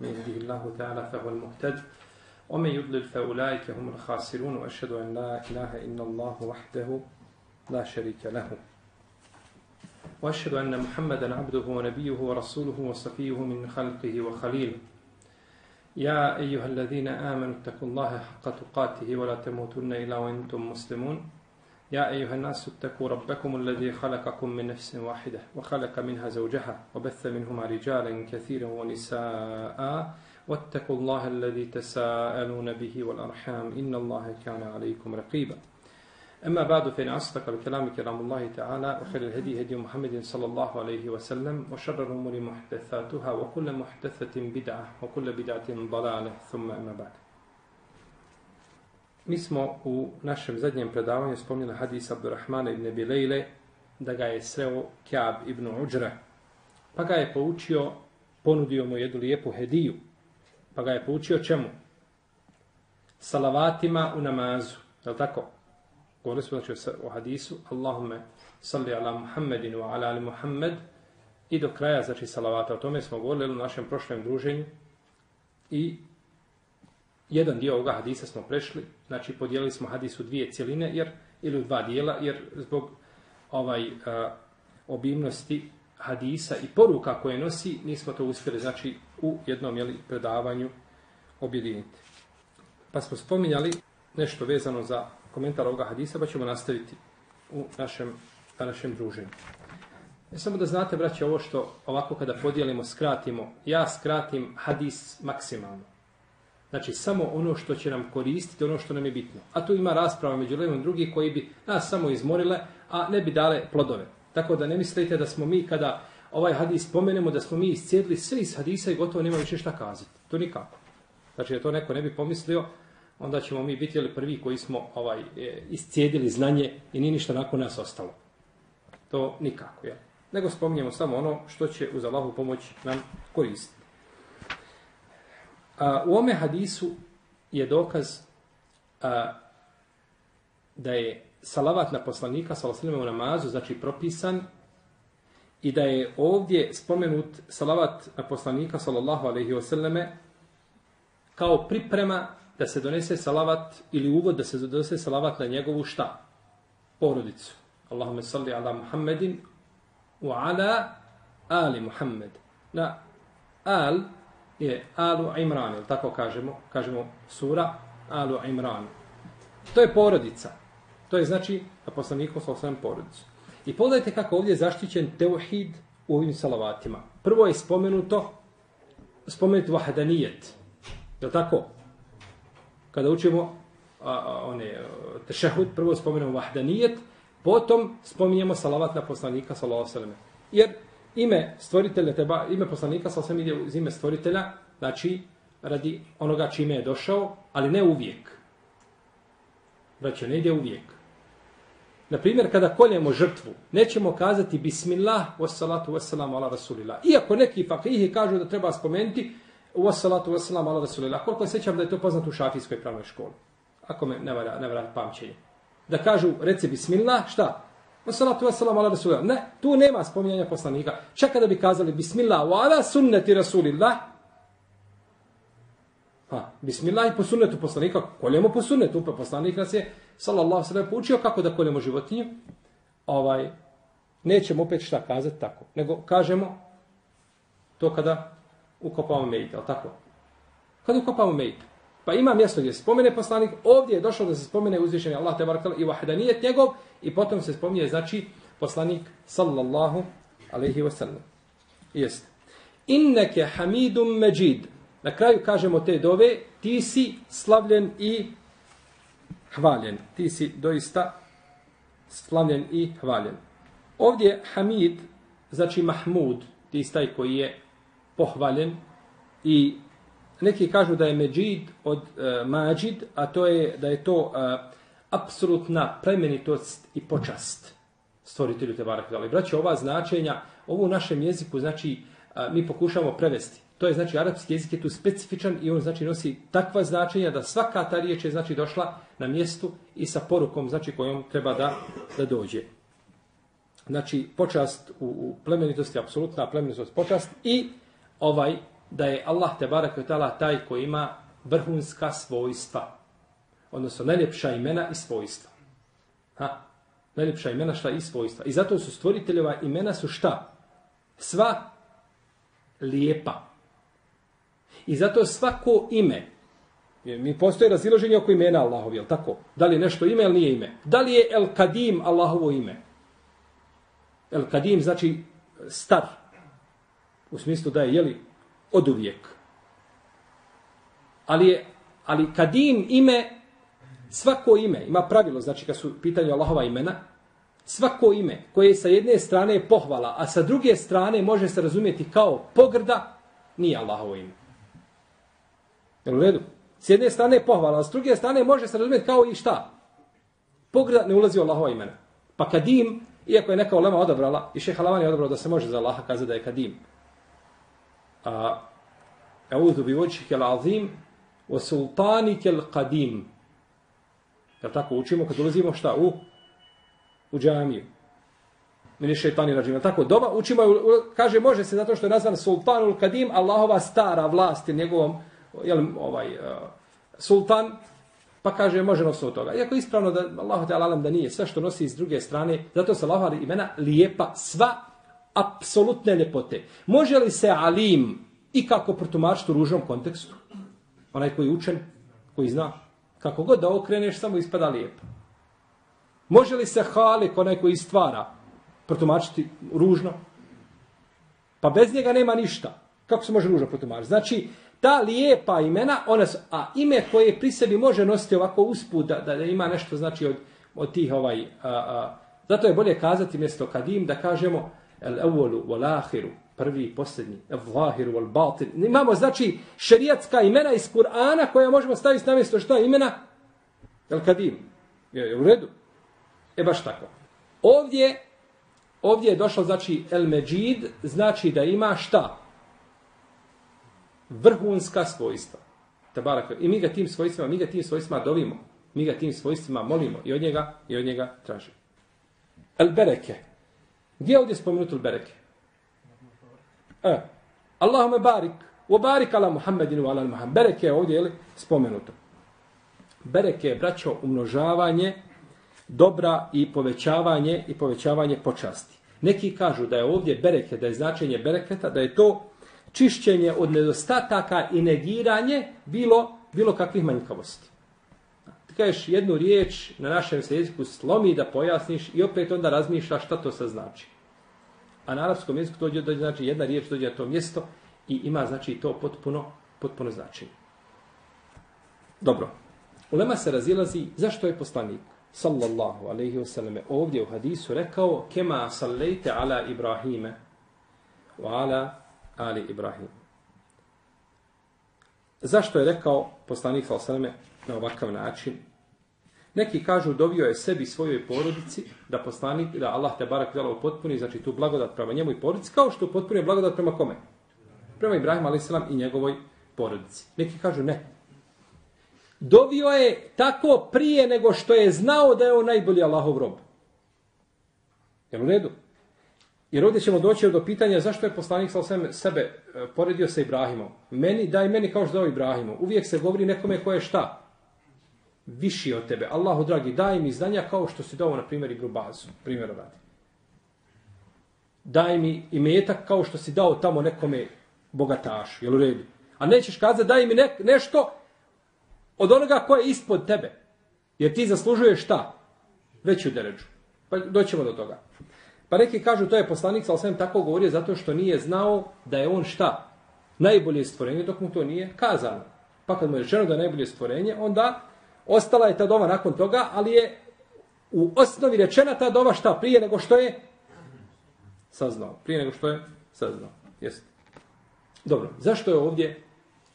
من يهده الله تعالى فهو المهتد ومن يضلل فأولئك هم الخاسرون وأشهد أن لا إله إلا الله وحده لا شريك له. وأشهد أن محمدا عبده ونبيه ورسوله وصفيه من خلقه وخليله. يا أيها الذين آمنوا اتقوا الله حق تقاته ولا تموتن إلا وأنتم مسلمون. يا أيها الناس اتقوا ربكم الذي خلقكم من نفس واحدة وخلق منها زوجها وبث منهما رجالا كثيرا ونساء واتقوا الله الذي تساءلون به والأرحام إن الله كان عليكم رقيبا. أما بعد فإن أصدق الكلام كلام الله تعالى وخير الهدي هدي محمد صلى الله عليه وسلم وشر الأمور محدثاتها وكل محدثة بدعة وكل بدعة ضلالة ثم أما بعد. Mi smo u našem zadnjem predavanju spomnili hadis Abdurrahmana ibn Bilejle da ga je sreo Kjab ibn Uđra. Pa ga je poučio, ponudio mu jednu lijepu hediju. Pa ga je poučio čemu? Salavatima u namazu. Je li tako? Govorili smo znači o hadisu. Allahumme salli ala Muhammedin wa ala ali Muhammed. I do kraja, znači salavata. O tome smo govorili u našem prošlom druženju. I jedan dio ovoga hadisa smo prešli, znači podijelili smo hadis u dvije cijeline, jer, ili u dva dijela, jer zbog ovaj a, obimnosti hadisa i poruka koje nosi, nismo to uspjeli, znači, u jednom jeli, predavanju objediniti. Pa smo spominjali nešto vezano za komentar ovoga hadisa, pa ćemo nastaviti u našem, na našem druženju. Ne samo da znate, braće, ovo što ovako kada podijelimo, skratimo, ja skratim hadis maksimalno. Znači, samo ono što će nam koristiti, ono što nam je bitno. A tu ima rasprava među levom drugi koji bi nas samo izmorile, a ne bi dale plodove. Tako da ne mislite da smo mi, kada ovaj hadis spomenemo, da smo mi iscijedili sve iz hadisa i gotovo nema više šta kazati. To nikako. Znači, da to neko ne bi pomislio, onda ćemo mi biti prvi koji smo ovaj e, iscijedili znanje i nije ništa nakon nas ostalo. To nikako, je. Nego spominjemo samo ono što će uz Allahu pomoć nam koristiti. A, u ome hadisu je dokaz a, da je salavat na poslanika salavat u namazu, znači propisan i da je ovdje spomenut salavat na poslanika sallallahu alaihi wasallame kao priprema da se donese salavat ili uvod da se donese salavat na njegovu šta? Porodicu. Allahume salli ala Muhammedin u ala ali Muhammed. Na al je Alu Imran, ili tako kažemo, kažemo sura Alu Imran. To je porodica. To je znači na poslaniku sa osam porodicu. I pogledajte kako ovdje je zaštićen teuhid u ovim salavatima. Prvo je spomenuto, spomenut vahadanijet. Je li tako? Kada učimo a, a, one, tešehud, prvo spomenemo vahadanijet, potom spominjemo salavat na poslanika sa sellem. Jer ime stvoritelja teba, ime poslanika sa sve ide uz ime stvoritelja, znači radi onoga čime je došao, ali ne uvijek. Znači, ne ide uvijek. Na primjer, kada koljemo žrtvu, nećemo kazati bismillah, wassalatu wassalamu ala rasulillah. Iako neki fakihi kažu da treba spomenuti wassalatu wassalamu ala rasulillah. Koliko sećam da je to poznato u šafijskoj pravnoj školi. Ako me ne vara, ne vara pamćenje. Da kažu, reci bismillah, šta? Wassalatu wassalamu ala rasulillah. Ne, tu nema spominjanja poslanika. Čak kada bi kazali bismillah wa ala sunnati rasulillah. Pa, bismillah i po sunnetu poslanika. Koljemo po sunnetu. Pa poslanik nas je, sallallahu sallam, poučio kako da koljemo životinju. Ovaj, nećemo opet šta kazati tako. Nego kažemo to kada ukopamo mejit, ali tako? Kada ukopamo mejit. Pa ima mjesto gdje se spomene poslanik, ovdje je došlo da se spomene uzvišenje Allah te barakala i vahedanijet njegov i potom se spominje znači poslanik sallallahu alaihi wasallam. Jeste. Inneke hamidum međid. Na kraju kažemo te dove, ti si slavljen i hvaljen. Ti si doista slavljen i hvaljen. Ovdje hamid znači mahmud, ti si taj koji je pohvaljen i neki kažu da je međid od uh, mađid, a to je da je to uh, apsolutna plemenitost i počast stvoritelju te barak. Ali braći, ova značenja, ovo u našem jeziku, znači, mi pokušamo prevesti. To je, znači, arapski jezik je tu specifičan i on, znači, nosi takva značenja da svaka ta riječ je, znači, došla na mjestu i sa porukom, znači, kojom treba da, da dođe. Znači, počast u, u plemenitosti, apsolutna plemenitost, počast i ovaj da je Allah te barak taj koji ima vrhunska svojstva. Odnosno, najljepša imena i svojstva. Ha? Najljepša imena šta i svojstva. I zato su stvoriteljeva imena su šta? Sva lijepa. I zato svako ime, mi postoje raziloženje oko imena Allahovi, je tako? Da li je nešto ime ili nije ime? Da li je El Kadim Allahovo ime? El Kadim znači star. U smislu da je, jeli, od uvijek. Ali, je, ali Kadim ime, svako ime, ima pravilo, znači kad su pitanje Allahova imena, svako ime koje sa jedne strane je pohvala, a sa druge strane može se razumjeti kao pogrda, nije Allahovo ime. Jel u redu? S jedne strane je pohvala, a s druge strane može se razumjeti kao i šta? Pogrda ne ulazi u Allahova imena. Pa kadim, iako je neka olema odabrala, i šeha Lavan je odabrao da se može za Allaha kazati da je kadim. A, Eudhu bi voći kel azim, o sultani kel kadim. Jel tako učimo kad ulazimo šta? U, u džamiju. Mini šeitani rađim. Tako, doba učimo, kaže, može se zato što je nazvan sultanul kadim, Allahova stara vlast je njegovom, jel, ovaj, uh, sultan, pa kaže, može nositi od toga. Iako ispravno da Allah te alam da nije sve što nosi iz druge strane, zato se Allahova imena lijepa, sva apsolutne ljepote. Može li se alim i kako protumačiti u ružnom kontekstu? Onaj koji je učen, koji zna, kako god da okreneš, samo ispada lijepo. Može li se halik, onaj koji stvara, protumačiti ružno? Pa bez njega nema ništa. Kako se može ružno protumačiti? Znači, ta lijepa imena, ona su, a ime koje pri sebi može nositi ovako usput, da, da ima nešto znači od, od tih ovaj, a, a, zato je bolje kazati mjesto kadim da kažemo el evolu, wal ahiru, prvi i posljednji, el vahiru, wal batin. Imamo znači šerijatska imena iz Kur'ana koja možemo staviti na mjesto šta imena? El kadim. Je, je u redu? E baš tako. Ovdje, ovdje je došlo znači el međid, znači da ima šta? vrhunska svojstva. Tabaraka. I mi ga tim svojstvima, mi ga tim svojstvima dovimo. Mi ga tim svojstvima molimo i od njega i od njega tražimo. El bereke. Gdje je ovdje spomenuto el bereke? E. Allahume barik. U barik ala Muhammedinu ala Muhammed. Bereke je ovdje je spomenuto. Bereke je, braćo, umnožavanje dobra i povećavanje i povećavanje počasti. Neki kažu da je ovdje bereke, da je značenje bereketa, da je to čišćenje od nedostataka i negiranje bilo bilo kakvih manjkavosti. Ti kažeš jednu riječ na našem se jeziku slomi da pojasniš i opet onda razmišljaš šta to se znači. A na arapskom jeziku to dođe, znači jedna riječ dođe na to mjesto i ima znači to potpuno, potpuno značenje. Dobro. Ulema se razilazi zašto je poslanik sallallahu alaihi wasallam ovdje u hadisu rekao kema sallajte ala Ibrahime wa ala Ali Ibrahim. Zašto je rekao poslanik selleme na ovakav način? Neki kažu dovio je sebi svojoj porodici da poslanik, da Allah te barak djela potpuni, znači tu blagodat prema njemu i porodici, kao što potpunio blagodat prema kome? Prema Ibrahim a.s. i njegovoj porodici. Neki kažu ne. Dovio je tako prije nego što je znao da je on najbolji Allahov rob. Jel u redu? Jer ovdje ćemo doći do pitanja zašto je poslanik sa sebe e, poredio sa Ibrahimom. Meni, daj meni kao što dao Ibrahimu. Uvijek se govori nekome ko je šta? Viši od tebe. Allahu dragi, daj mi znanja kao što si dao, na primjer, Ibnu Bazu. Primjer radi. Daj mi imetak kao što si dao tamo nekome bogatašu. Jel u redu? A nećeš kazati daj mi ne, nešto od onoga ko je ispod tebe. Jer ti zaslužuješ šta? Veću deređu. Pa doćemo do toga. Pa neki kažu to je poslanik, ali sam tako govorio zato što nije znao da je on šta? Najbolje stvorenje, dok mu to nije kazano. Pa kad mu je rečeno da je najbolje stvorenje, onda ostala je ta dova nakon toga, ali je u osnovi rečena ta dova šta prije nego što je saznao. Prije nego što je saznao. Jeste. Dobro, zašto je ovdje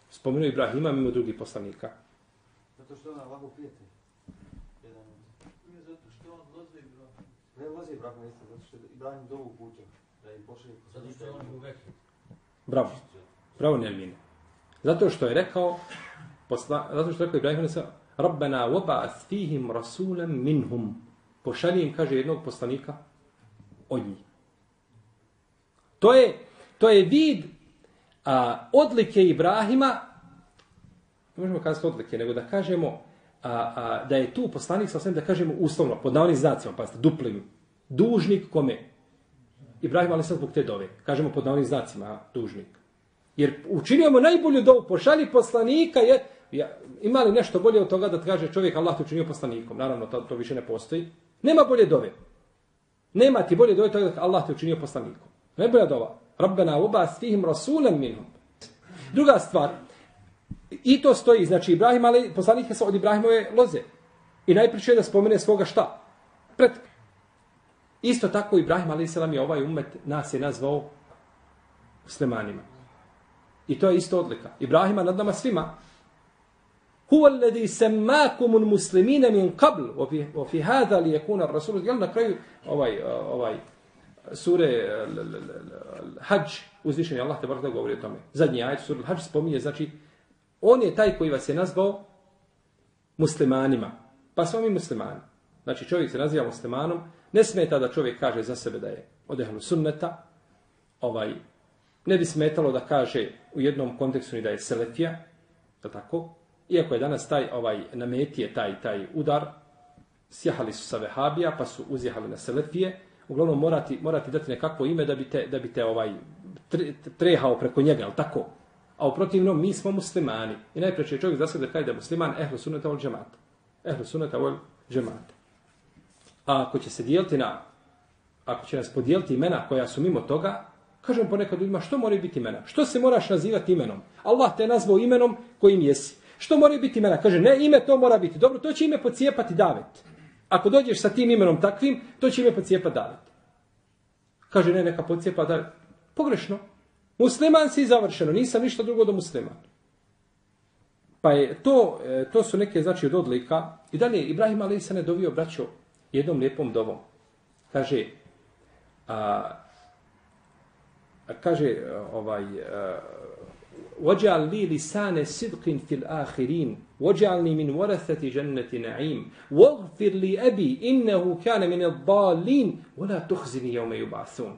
spomenuo Ibrahima mimo drugih poslanika? Zato što ona ovako prijatelj. Ne vozi Ibrahim zato što Ibrahim dovu puća, da je pošli Zato što je on u veku. Bravo. Bravo, Nermine. Zato što je rekao, posla, zato što je rekao Ibrahim, Rabbena waba'ath fihim rasulem minhum. Pošalji im, kaže, jednog poslanika od njih. To je, to je vid A, odlike Ibrahima, ne možemo kazati odlike, nego da kažemo a, a, da je tu poslanik sa da kažemo uslovno, pod navodnim znacima, pa ste duplim, dužnik kome? Ibrahim ali sad zbog te dove. Kažemo pod navodnim znacima, dužnik. Jer učinio mu najbolju dovu, pošalji poslanika, je, ja, ima li nešto bolje od toga da kaže čovjek Allah te učinio poslanikom? Naravno, to, to više ne postoji. Nema bolje dove. Nema ti bolje dove toga da Allah te učinio poslanikom. Najbolja dova. Rabbena ubas fihim rasulem minhum. Druga stvar, i to stoji, znači Ibrahim, ali poslanik je od Ibrahimove loze. I najpriče je da spomene svoga šta? Pred. Isto tako Ibrahim, ali selam je ovaj umet, nas je nazvao muslimanima. I to je isto odlika. Ibrahima nad nama svima. Huwa alladhi sammakum muslimina min qabl wa fi wa fi hadha li yakuna ar-rasul jel na kraju ovaj ovaj sure eh, Hadž uzvišeni Allah te barda govori o tome. Zadnji ajet sure Hadž spominje znači on je taj koji vas je nazvao muslimanima. Pa smo mi muslimani. Znači čovjek se naziva muslimanom, ne smeta da čovjek kaže za sebe da je odehnu sunneta, ovaj, ne bi smetalo da kaže u jednom kontekstu ni da je selefija, da tako? Iako je danas taj ovaj nametije taj taj udar, sjahali su sa vehabija, pa su uzjehali na selefije, uglavnom morati, morati dati nekakvo ime da bi te, da bi te ovaj trehao preko njega, al tako? A u protivnom, mi smo muslimani. I najpreće je čovjek zasad da kaže da je musliman ehlu sunata ol džemata. Ehlu sunata ol džemata. A ako će se dijeliti na, ako će nas podijeliti imena koja su mimo toga, kažem ponekad ljudima, što mora biti imena? Što se moraš nazivati imenom? Allah te je nazvao imenom kojim jesi. Što mora biti imena? Kaže, ne, ime to mora biti. Dobro, to će ime pocijepati Davet. Ako dođeš sa tim imenom takvim, to će ime pocijepati Davet. Kaže, ne, neka pocijepa Davet. Pogrešno. Musliman si završeno, nisam ništa drugo do musliman. Pa je to, e, to su neke znači od odlika. I dalje, Ibrahim Ali se ne dovio braćo jednom lijepom dovom. Kaže, a, a kaže ovaj, e, وَجَعَلْ لِي لِسَانَ صِدْقٍ فِي الْآخِرِينَ وَجَعَلْنِي مِنْ وَرَثَةِ جَنَّةِ نَعِيمٍ وَغْفِرْ لِي أَبِي إِنَّهُ كَانَ مِنَ الضَّالِينَ وَلَا تُخْزِنِ يَوْمَ يُبْعَثُونَ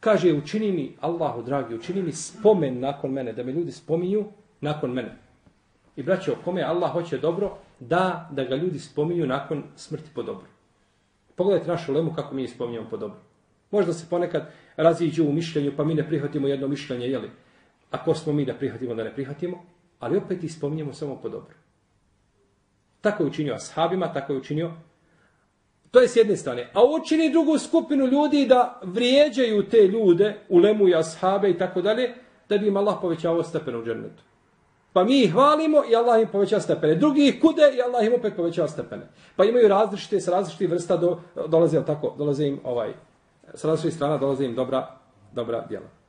Kaže, učini mi, Allahu dragi, učini mi spomen nakon mene, da me ljudi spominju nakon mene. I braćo, kome Allah hoće dobro, da, da ga ljudi spominju nakon smrti po dobro. Pogledajte našu lemu kako mi spominjamo po dobro. Možda se ponekad raziđu u mišljenju, pa mi ne prihvatimo jedno mišljenje, jeli? Ako smo mi da prihvatimo, da ne prihvatimo? Ali opet ispominjemo samo po dobro. Tako je učinio ashabima, tako je učinio To je s jedne strane. A učini drugu skupinu ljudi da vrijeđaju te ljude, ulemu i ashabe i tako dalje, da bi im Allah povećao stepen u džernetu. Pa mi ih hvalimo i Allah im poveća stepene. Drugi ih kude i Allah im opet poveća stepene. Pa imaju različite, s različitih vrsta do, dolaze, tako, dolaze im ovaj, s različitih strana dolaze im dobra, dobra djela.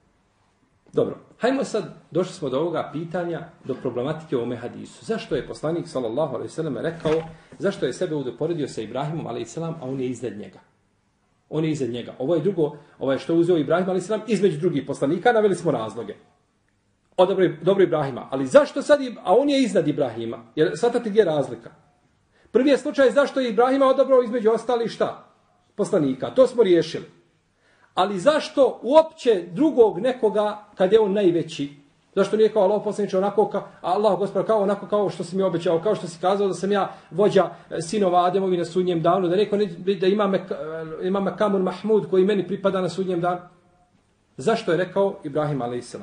Dobro, hajmo sad, došli smo do ovoga pitanja, do problematike u hadisu. Zašto je poslanik, sallallahu alaihi sallam, rekao, zašto je sebe uporedio sa Ibrahimom, alaihi sallam, a on je iznad njega? On je iznad njega. Ovo je drugo, ovo je što je uzeo Ibrahim, alaihi sallam, između drugih poslanika, naveli smo razloge. O dobro, dobro Ibrahima. Ali zašto sad, a on je iznad Ibrahima? Jer svatate gdje je razlika? Prvi je slučaj zašto je Ibrahima odabrao između ostali šta? Poslanika. To smo riješili. Ali zašto uopće drugog nekoga kad je on najveći? Zašto nije kao Allah poslaniče onako kao Allah gospodar kao onako kao što si mi obećao, kao što si kazao da sam ja vođa e, sinova Ademovi na sudnjem danu, da neko ne, da ima me, e, ima me Kamun Mahmud koji meni pripada na sudnjem danu. Zašto je rekao Ibrahim a.s.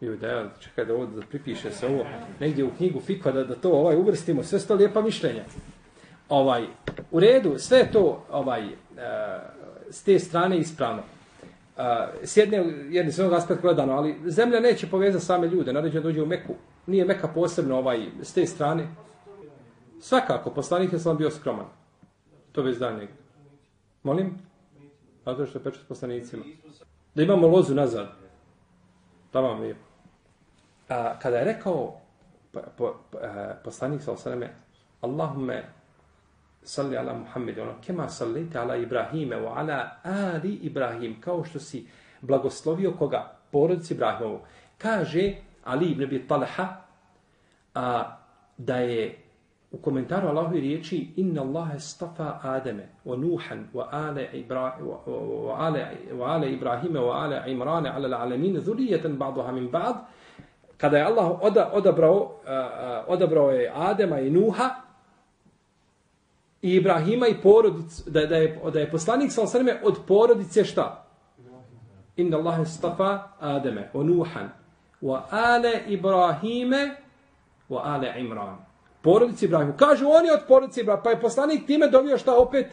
Jo, da ja čekaj da ovo da pripiše se ovo negdje u knjigu Fikva da, da to ovaj uvrstimo, sve sto lijepa mišljenja. Ovaj, u redu, sve to ovaj, uh, s te strane ispravno. Uh, s jedne, jedne svog aspekta gledano, ali zemlja neće povezati same ljude, naređeno dođe u Meku. Nije Meka posebno ovaj, s te strane. Svakako, poslanik je sam bio skroman. To bez danjeg. Molim? Zato što je pečet poslanicima. Da imamo lozu nazad. Da vam lijepo. A, kada je rekao po, po, po, eh, poslanik sa osaneme, Allahume salli ala Muhammed, ono, kema sallite ala Ibrahime, wa ala ali Ibrahim, kao što si blagoslovio koga? Porodici Ibrahimovu. Kaže Ali ibn Abi Talha a, da je u komentaru Allahove riječi inna Allahe stafa Ademe wa Nuhan wa ale, Ibra, wa, wa, ale, wa ale Ibrahime wa ale Imrane ala l'alamin dhulijetan ba'duha min ba'd kada je Allah oda, odabrao uh, odabrao je Adema i Nuha i Ibrahima i porodicu da, da, je, da je poslanik sa osrme od porodice šta? Inna Allahe stafa Ademe o Nuhan wa ale Ibrahime wa ale Imran. porodici Ibrahimu. Kažu oni od porodice Ibrahima, pa je poslanik time dobio šta opet?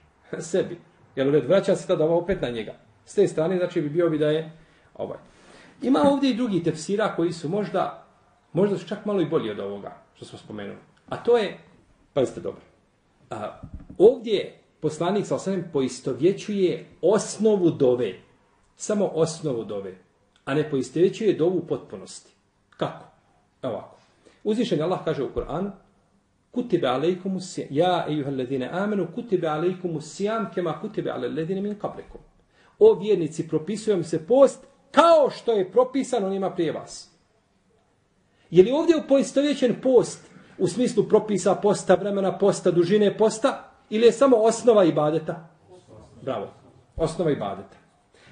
Sebi. Jel red, vraća se tada opet na njega. S te strane, znači bi bio bi da je ovaj. Ima ovdje i drugi tefsira koji su možda, možda su čak malo i bolji od ovoga što smo spomenuli. A to je, pazite dobro, a, ovdje poslanik sa osanem poistovjećuje osnovu dove. Samo osnovu dove. A ne poistovjećuje dovu potpunosti. Kako? Evo ovako. Uzvišen Allah kaže u Kur'anu Kutibe alejkumu sijam. Ja, ejuha alladine amenu, kutibe alejkumu sijam kema kutibe ale min kablikum. O vjernici, propisujem se post kao što je propisan onima prije vas. Je li ovdje poistovjećen post u smislu propisa posta, vremena posta, dužine posta ili je samo osnova ibadeta? Bravo. Osnova ibadeta.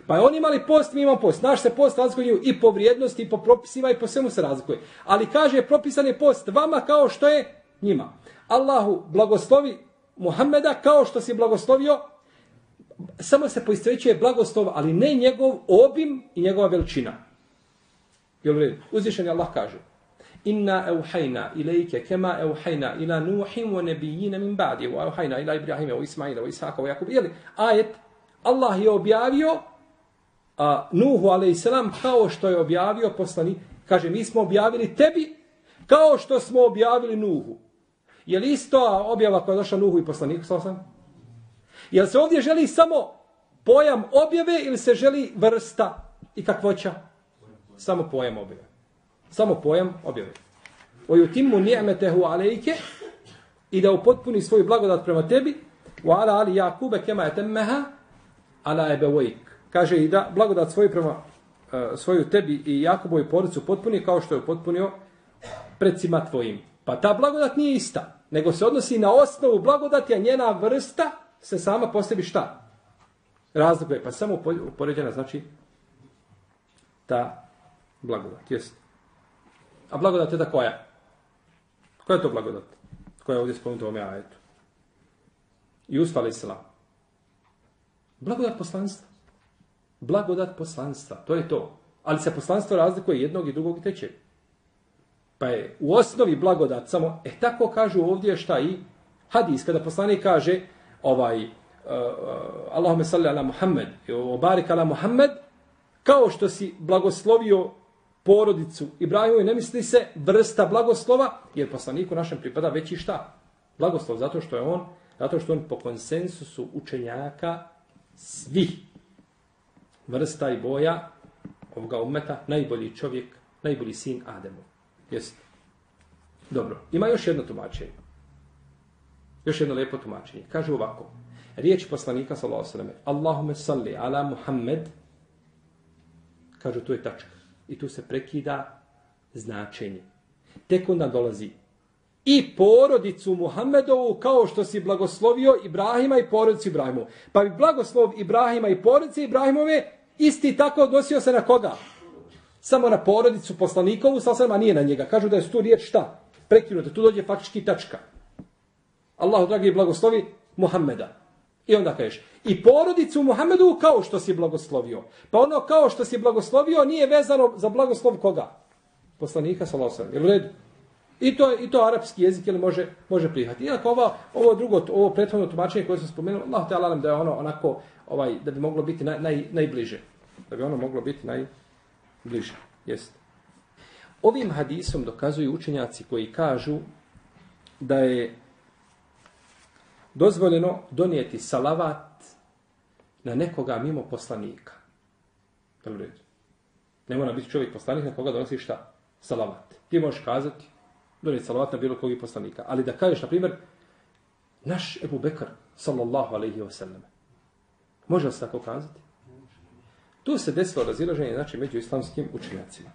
Pa oni imali post, mi imamo post. Naš se post razlikuje i po vrijednosti, i po propisima, i po svemu se razlikuje. Ali kaže, propisan je post vama kao što je njima. Allahu blagoslovi Muhammeda kao što si blagoslovio, samo se poistovećuje blagoslov, ali ne njegov obim i njegova veličina. Jel red? Uzvišen je Allah kaže, Inna euhajna ilajke kema euhajna ila nuhim wa nebijina min ba'di wa euhajna ila ibrahim wa Ismaila wa Isaka wa Jakub. Jeli, ajet, Allah je objavio a, Nuhu a.s. kao što je objavio poslani, kaže mi smo objavili tebi kao što smo objavili Nuhu. Je li isto objava koja je došla Nuhu i poslaniku sam? Je li se ovdje želi samo pojam objave ili se želi vrsta i kakvoća? Samo pojam objave. Samo pojam objave. O timu ni'metehu alejke i da upotpuni svoj blagodat prema tebi wa ala ali Jakube kema etemmeha ala ebevojk kaže i da blagodat svoju prema uh, svoju tebi i Jakoboj porodicu potpuni kao što je potpunio predsima tvojim. Pa ta blagodat nije ista, nego se odnosi na osnovu blagodati, a njena vrsta se sama po sebi šta? Razlikuje, pa samo upoređena znači ta blagodat. Jest. A blagodat je da koja? Koja je to blagodat? Koja je ovdje spomenuta u ovome ajetu? Jusuf a.s. Blagodat poslanstva blagodat poslanstva. To je to. Ali se poslanstvo razlikuje jednog i drugog i trećeg. Pa je u osnovi blagodat samo, e tako kažu ovdje šta i hadis, kada poslanik kaže ovaj, uh, Allahume salli ala Muhammed, obarik ala Muhammed, kao što si blagoslovio porodicu Ibrahimu i ne misli se vrsta blagoslova, jer poslaniku našem pripada veći šta? Blagoslov, zato što je on, zato što on po konsensusu učenjaka svih vrsta i boja ovoga umeta, najbolji čovjek, najbolji sin Ademu. Jeste. Dobro, ima još jedno tumačenje. Još jedno lijepo tumačenje. Kaže ovako. Riječ poslanika, sallallahu sallam, Allahume salli ala Muhammed, kažu, tu je tačka. I tu se prekida značenje. Tek onda dolazi i porodicu Muhammedovu kao što si blagoslovio Ibrahima i porodicu Ibrahimu. Pa bi blagoslov Ibrahima i porodice Ibrahimove isti tako odnosio se na koga? Samo na porodicu poslanikovu, sa a nije na njega. Kažu da je tu riječ šta? Prekinuta, tu dođe faktički tačka. Allahu dragi blagoslovi Muhammeda. I onda kažeš, i porodicu Muhammedu kao što si blagoslovio. Pa ono kao što si blagoslovio nije vezano za blagoslov koga? Poslanika, sallallahu Jel u redu? I to i to arapski jezik ili može može prihvatiti. Iako ovo ovo drugo ovo prethodno tumačenje koje sam spomenuo, Allah te alam da je ono onako ovaj da bi moglo biti naj, naj, najbliže. Da bi ono moglo biti najbliže. Jeste. Ovim hadisom dokazuju učenjaci koji kažu da je dozvoljeno donijeti salavat na nekoga mimo poslanika. Dobro. Ne mora biti čovjek poslanik na koga donosi šta? Salavat. Ti možeš kazati donijeti salavat na bilo kog poslanika. Ali da kažeš, na primjer, naš Ebu Bekar, sallallahu alaihi wa sallam, može li se tako kazati? Tu se desilo razilaženje znači, među islamskim učenjacima.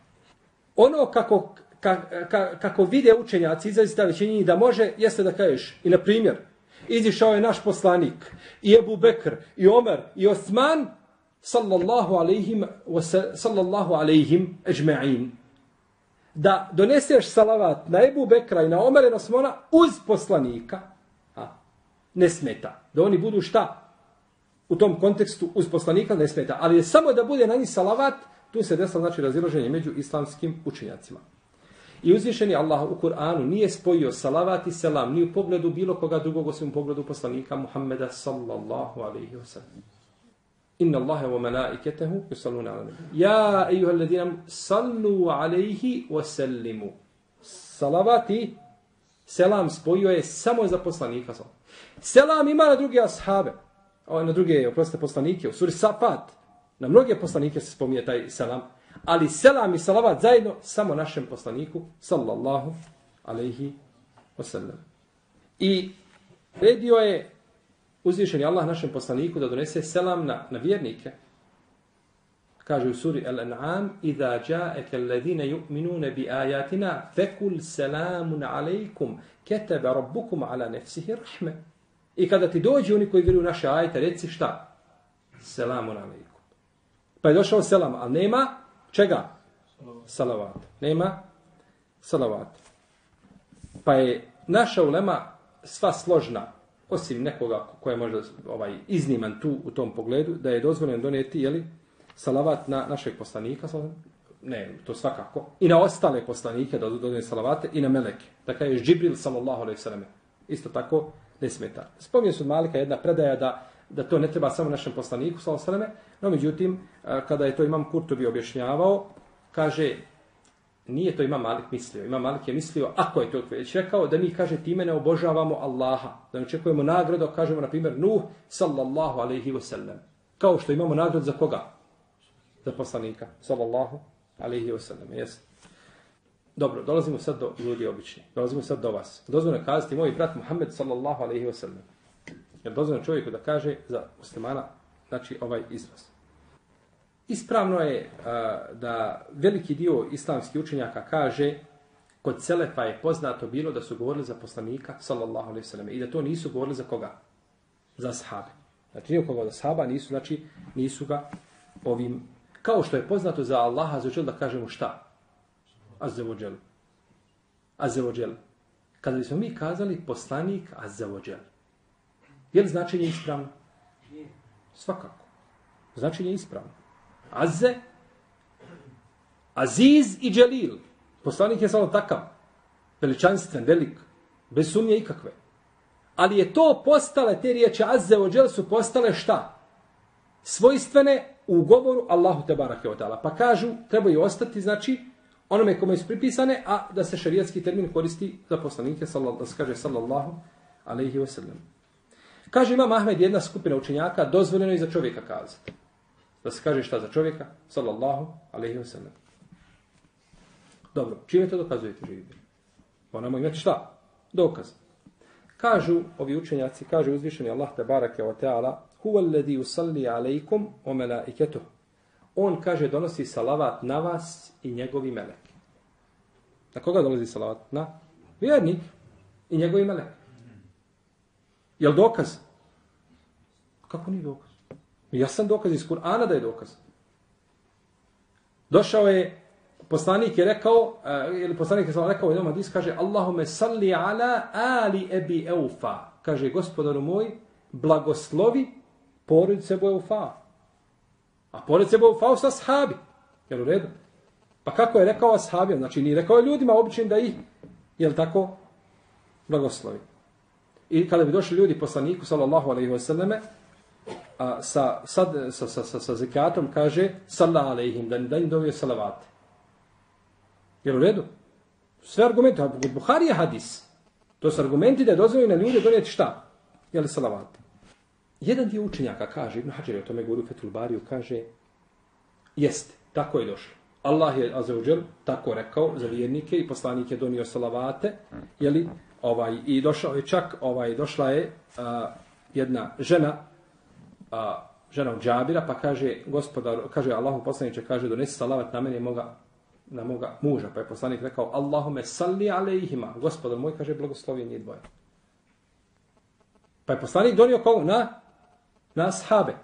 Ono kako ka, ka, kako vide učenjaci, izrazita većini njih da može, jeste da kažeš, i na primjer, izišao je naš poslanik, i Ebu Bekr, i Omer, i Osman, sallallahu alaihim, sallallahu alaihim, ežme'in. Da doneseš salavat na Ebu Bekra i na Omer i na Osmana uz poslanika, a, ne smeta. Da oni budu šta? U tom kontekstu uz poslanika ne smeta. Ali je samo da bude na njih salavat, tu se desilo znači razilaženje među islamskim učenjacima. I uzvišeni Allah u Kur'anu nije spojio salavat i selam ni u pogledu bilo koga drugog osim u pogledu poslanika Muhammeda sallallahu alaihi wa sallam. Inna Allahe wa malaiketehu yusalluna ala nabi. Ja, ejuha alladina, sallu alaihi wa sallimu. Salavati, selam spojio je samo za poslanika. Selam ima na druge ashabe. O, na druge, oprostite, poslanike. U suri Safat, na mnoge poslanike se spominje taj selam ali selam i salavat zajedno samo našem poslaniku, sallallahu alaihi wasallam. I redio je uzvišeni Allah našem poslaniku da donese selam na, na vjernike. Kaže u suri Al-An'am, Iza ja'eke alladhina yu'minune bi ajatina, fekul selamun alaikum, ketebe rabbukum ala nefsihi rahme. I kada ti dođe oni koji vjeruju naše ajete, reci šta? Selamun alaikum. Pa je došao selam, ali nema Čega? Salavat. Nema salavat. Pa je naša ulema sva složna, osim nekoga koja je možda ovaj, izniman tu u tom pogledu, da je dozvoljeno donijeti jeli, salavat na našeg poslanika, ne, to svakako, i na ostale poslanike da dodane salavate, i na meleke. Dakle, je Džibril, sallallahu alaihi sallam, isto tako ne smeta. Spominje su Malika jedna predaja da da to ne treba samo našem poslaniku, sallallahu alejhi no međutim, kada je to imam Kurtobi objašnjavao, kaže, nije to imam Malik mislio. Imam Malik je mislio, ako je to već rekao, da mi, kaže, time ne obožavamo Allaha. Da ne očekujemo nagradu, kažemo, na primjer, Nuh, sallallahu alaihi wasallam. Kao što imamo nagradu za koga? Za poslanika, sallallahu alaihi wasallam, sallam. Jes. Dobro, dolazimo sad do ljudi obični. Dolazimo sad do vas. Dozvoljno kazati, moj brat Muhammed, sallallahu alaihi wa Jer dozvoljeno čovjeku da kaže za muslimana, znači ovaj izraz. Ispravno je a, da veliki dio islamskih učenjaka kaže kod Selefa je poznato bilo da su govorili za poslanika, sallallahu alaihi sallam, i da to nisu govorili za koga? Za sahabe. Znači nije koga za sahaba, nisu, znači, nisu ga ovim, kao što je poznato za Allaha, za da kažemo šta? Azzevođel. Azzevođel. Kada bismo mi kazali poslanik Azzevođel, Je li značenje ispravno? Svakako. Značenje ispravno. Azze, Aziz i Dželil. Poslanik je samo takav. Veličanstven, velik. Bez sumnje ikakve. Ali je to postale, te riječi Azze o Džel su postale šta? Svojstvene u govoru Allahu te barake od Pa kažu, trebaju ostati, znači, onome kome su pripisane, a da se šarijatski termin koristi za poslanike, sallallahu, kaže sallallahu alaihi wasallam. sallam. Kaže Imam Ahmed jedna skupina učenjaka, dozvoljeno je za čovjeka kazati. Da se kaže šta za čovjeka? Sallallahu alaihi wa sallam. Dobro, čime to dokazujete živite? Pa Moramo imati šta? Dokaz. Kažu ovi učenjaci, kaže uzvišeni Allah te barake wa ta'ala, huwa alladhi yusalli alaykum wa malaikatuh. On kaže donosi salavat na vas i njegovi meleki. Na koga dolazi salavat? Na vjernik i njegovi meleki. Je dokaz? Kako nije dokaz? Ja sam dokaz iz Kur'ana da je dokaz. Došao je, poslanik je rekao, e, ili poslanik je rekao u jednom hadis, kaže Allahume salli ala ali ebi eufa. Kaže, gospodaru moj, blagoslovi porodice bo eufa. A porodice bo eufa su ashabi. Jel u redu? Pa kako je rekao ashabijom? Znači, nije rekao ljudima običnim da ih, jel tako, blagoslovi. I kada bi došli ljudi poslaniku, sallallahu alaihi wasallame, a sa, sad, sa, sa, sa, sa zekatom kaže, sallallahu alaihim, da, da im dovije salavate. Jer u redu? Sve argumente, Buhari je hadis. To su argumenti da dozvoli na ljude donijeti šta? Jel salavate? Jedan dio učenjaka kaže, Ibn Hađer je o tome govorio Fethul Bariju, kaže, jeste, tako je došlo. Allah je, azzawajal, tako rekao za vjernike i poslanike donio salavate, jeli, ovaj i došao je čak ovaj došla je a, jedna žena a, žena od Džabira pa kaže gospodar kaže Allahu poslanice kaže donesi salavat na mene moga na moga muža. Pa je poslanik rekao, Allahume salli alejhima. Gospodar moj kaže, blagoslovi njih dvoje. Pa je poslanik donio kogu? Na, na sahabe.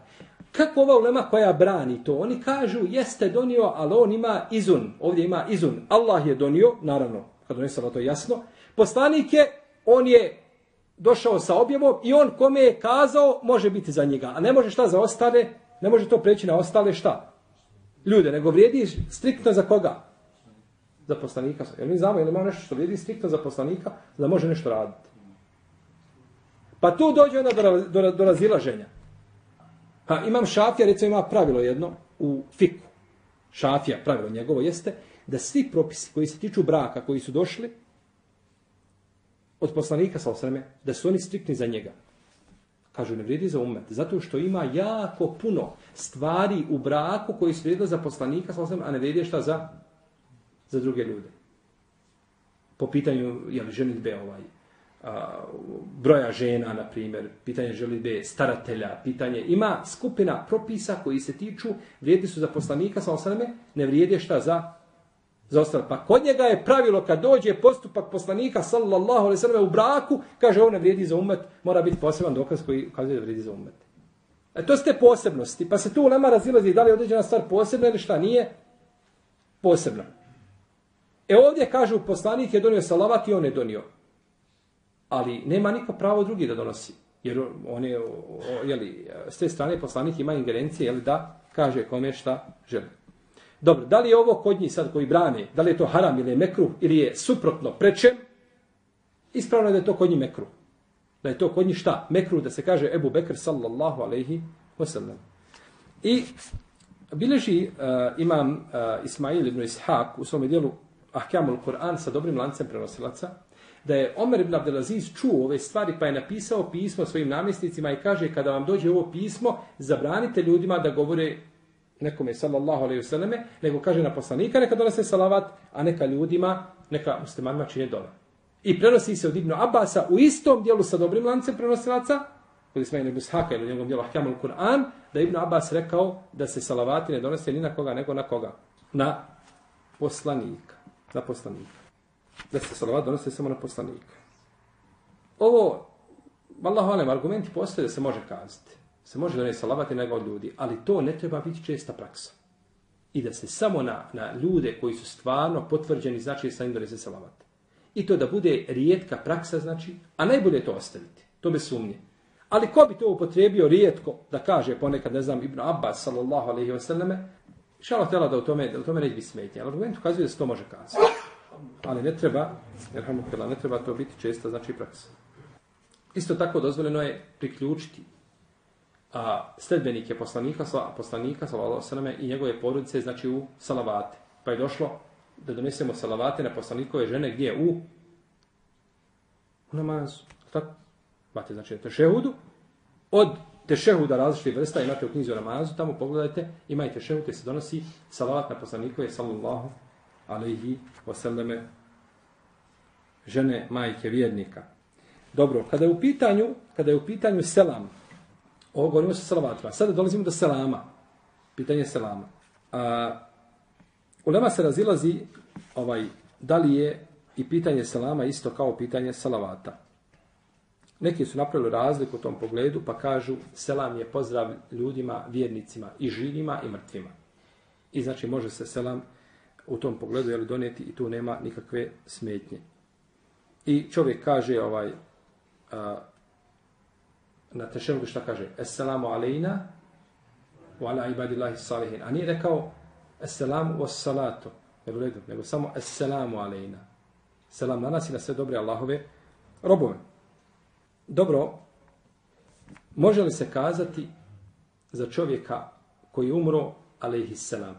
Kako ova ulema koja brani to? Oni kažu, jeste donio, ali on ima izun. Ovdje ima izun. Allah je donio, naravno, kad donesala to jasno. Poslanik je, on je došao sa objavom i on kome je kazao, može biti za njega. A ne može šta za ostale, ne može to preći na ostale šta? Ljude, nego vrijedi striktno za koga? Za poslanika. Jel mi znamo, jel imamo nešto što vrijedi striktno za poslanika, da može nešto raditi. Pa tu dođe onda do, do, do razilaženja. Pa imam šafija, recimo ima pravilo jedno u fiku. Šafija, pravilo njegovo jeste da svi propisi koji se tiču braka, koji su došli od poslanika sa osreme, da su oni striktni za njega. Kažu, ne vrijedi za umet. Zato što ima jako puno stvari u braku koji su vrijedili za poslanika sa osreme, a ne vrijedi šta za, za druge ljude. Po pitanju, jel, ženitbe ovaj, a, broja žena, na primjer, pitanje želitbe staratelja, pitanje, ima skupina propisa koji se tiču, vrijedi su za poslanika sa osreme, ne vrijedi šta za za. Pa kod njega je pravilo kad dođe postupak poslanika sallallahu alaihi sallam u braku, kaže ovo ne vrijedi za umet, mora biti poseban dokaz koji kaže da vrijedi za umet. E to ste posebnosti, pa se tu u nama razilazi da li je određena stvar posebna ili šta nije posebna. E ovdje kažu poslanik je donio salavat i on je donio. Ali nema niko pravo drugi da donosi. Jer on je, jeli, s te strane poslanik ima ingerencije jeli, da kaže kome šta želi. Dobro, da li je ovo kod njih sad koji brane, da li je to haram ili je mekruh, ili je suprotno prečem, ispravno je da je to kod njih mekruh. Da je to kod njih šta? Mekruh da se kaže Ebu Bekr sallallahu alaihi wasallam. I bileži uh, e, imam uh, Ismail ibn Ishaq u svom dijelu Ahkamul Kur'an sa dobrim lancem prenosilaca, da je Omer ibn Abdelaziz čuo ove stvari pa je napisao pismo svojim namjesnicima i kaže kada vam dođe ovo pismo, zabranite ljudima da govore nekome sallallahu alejhi ve selleme, nego kaže na poslanika neka donese salavat, a neka ljudima, neka muslimanima čini dole. I prenosi se od Ibn Abasa u istom dijelu sa dobrim lancem prenosilaca, kod Ismail ibn Ishaka ili u njegovom dijelu Ahkamul Kur'an, da Ibn Abbas rekao da se salavati ne donese ni na koga, nego na koga? Na poslanika. Na poslanika. Da se salavat donese samo na poslanika. Ovo, vallahu alem, argumenti postoje da se može kazati se može doneti salavat na od ljudi, ali to ne treba biti česta praksa. I da se samo na, na ljude koji su stvarno potvrđeni znači sa im donese salavat. I to da bude rijetka praksa, znači, a najbolje to ostaviti. To bez sumnje. Ali ko bi to upotrebio rijetko da kaže ponekad, ne znam, Ibn Abbas, sallallahu alaihi wa sallame, šalo tela da u tome, da u tome neće biti smetnje. Ali argument ukazuje da se to može kazati. Ali ne treba, jer ne treba to biti česta, znači praksa. Isto tako dozvoljeno je priključiti a sledbenike poslanika, poslanika sallallahu i njegove porodice, znači u salavate. Pa je došlo da donesemo salavate na poslanikove žene gdje u u namazu. Tako? Imate znači na tešehudu. Od tešehuda različite vrsta imate u knjizi o namazu, tamo pogledajte, imajte tešehud gdje se donosi salavat na poslanikove sallallahu alaihi wasallame žene majke vjernika. Dobro, kada je u pitanju, kada je u pitanju selam, Ovo govorimo sa salavatima. Sada dolazimo do selama. Pitanje selama. A, u Lema se razilazi ovaj, da li je i pitanje selama isto kao pitanje salavata. Neki su napravili razliku u tom pogledu pa kažu selam je pozdrav ljudima, vjernicima i živima i mrtvima. I znači može se selam u tom pogledu jel, donijeti i tu nema nikakve smetnje. I čovjek kaže ovaj a, na tešehudu šta kaže? Assalamu alejna wa ala ibadillahi salihin. A nije rekao Assalamu wa salatu. Jer u redu, nego samo Assalamu alejna. Selam na nas i na sve dobre Allahove robove. Dobro, može li se kazati za čovjeka koji umro, alejhi selam?